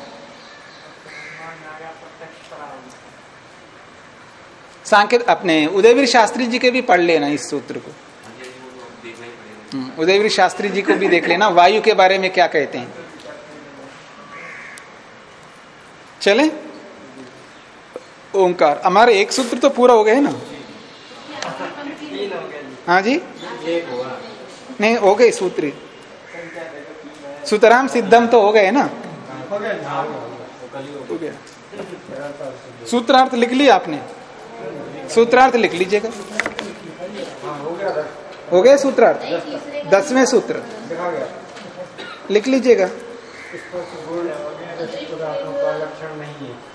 Speaker 1: सांकेत अपने उदयवीर शास्त्री जी के भी पढ़ लेना इस सूत्र को। हम्म, उदयवीर शास्त्री जी को भी देख लेना वायु के बारे में क्या कहते हैं। चले? ओंकार हमारे एक सूत्र तो पूरा हो गए ना?
Speaker 4: हो
Speaker 1: हाँ जी?
Speaker 5: एक हुआ।
Speaker 1: नहीं, हो गए सूत्र। सुतराम सिद्धम तो हो गए ना?
Speaker 5: ही
Speaker 1: गया। सूत्रार्थ लिख लिया आपने? सूत्रार्थ लिख लीजिएगा। हो गया सूत्रार्थ? दसवें सूत्र। लिख लीजिएगा।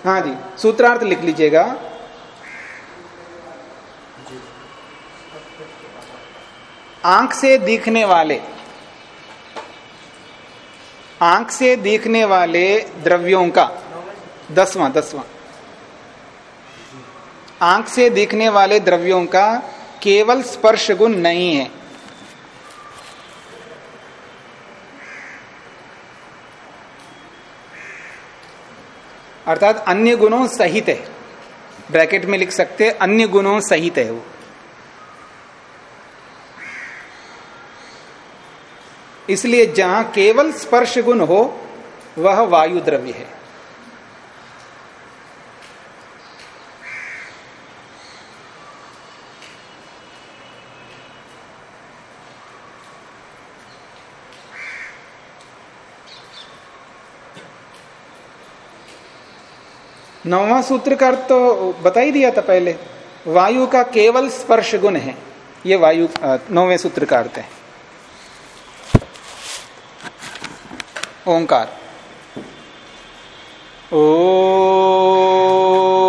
Speaker 5: हाँ
Speaker 1: जी, सूत्रार्थ लिख लीजिएगा। आँख से दिखने वाले, आँख से दिखने वाले द्रव्यों का, दसवां दसवां। आँख से दिखने वाले द्रव्यों का केवल स्पर्श गुण नहीं है। अर्थात अन्य गुणों सहित है। ब्रैकेट में लिख सकते हैं, अन्य गुणों सहित है वो। इसलिए जहाँ केवल स्पर्श गुण हो, वह वायु द्रव्य है। नौवा सूत्र का तो बता ही दिया था पहले। वायु का केवल स्पर्श गुण है। ये वायु नौवें सूत्र का अर्थ है। ओंकार। ओम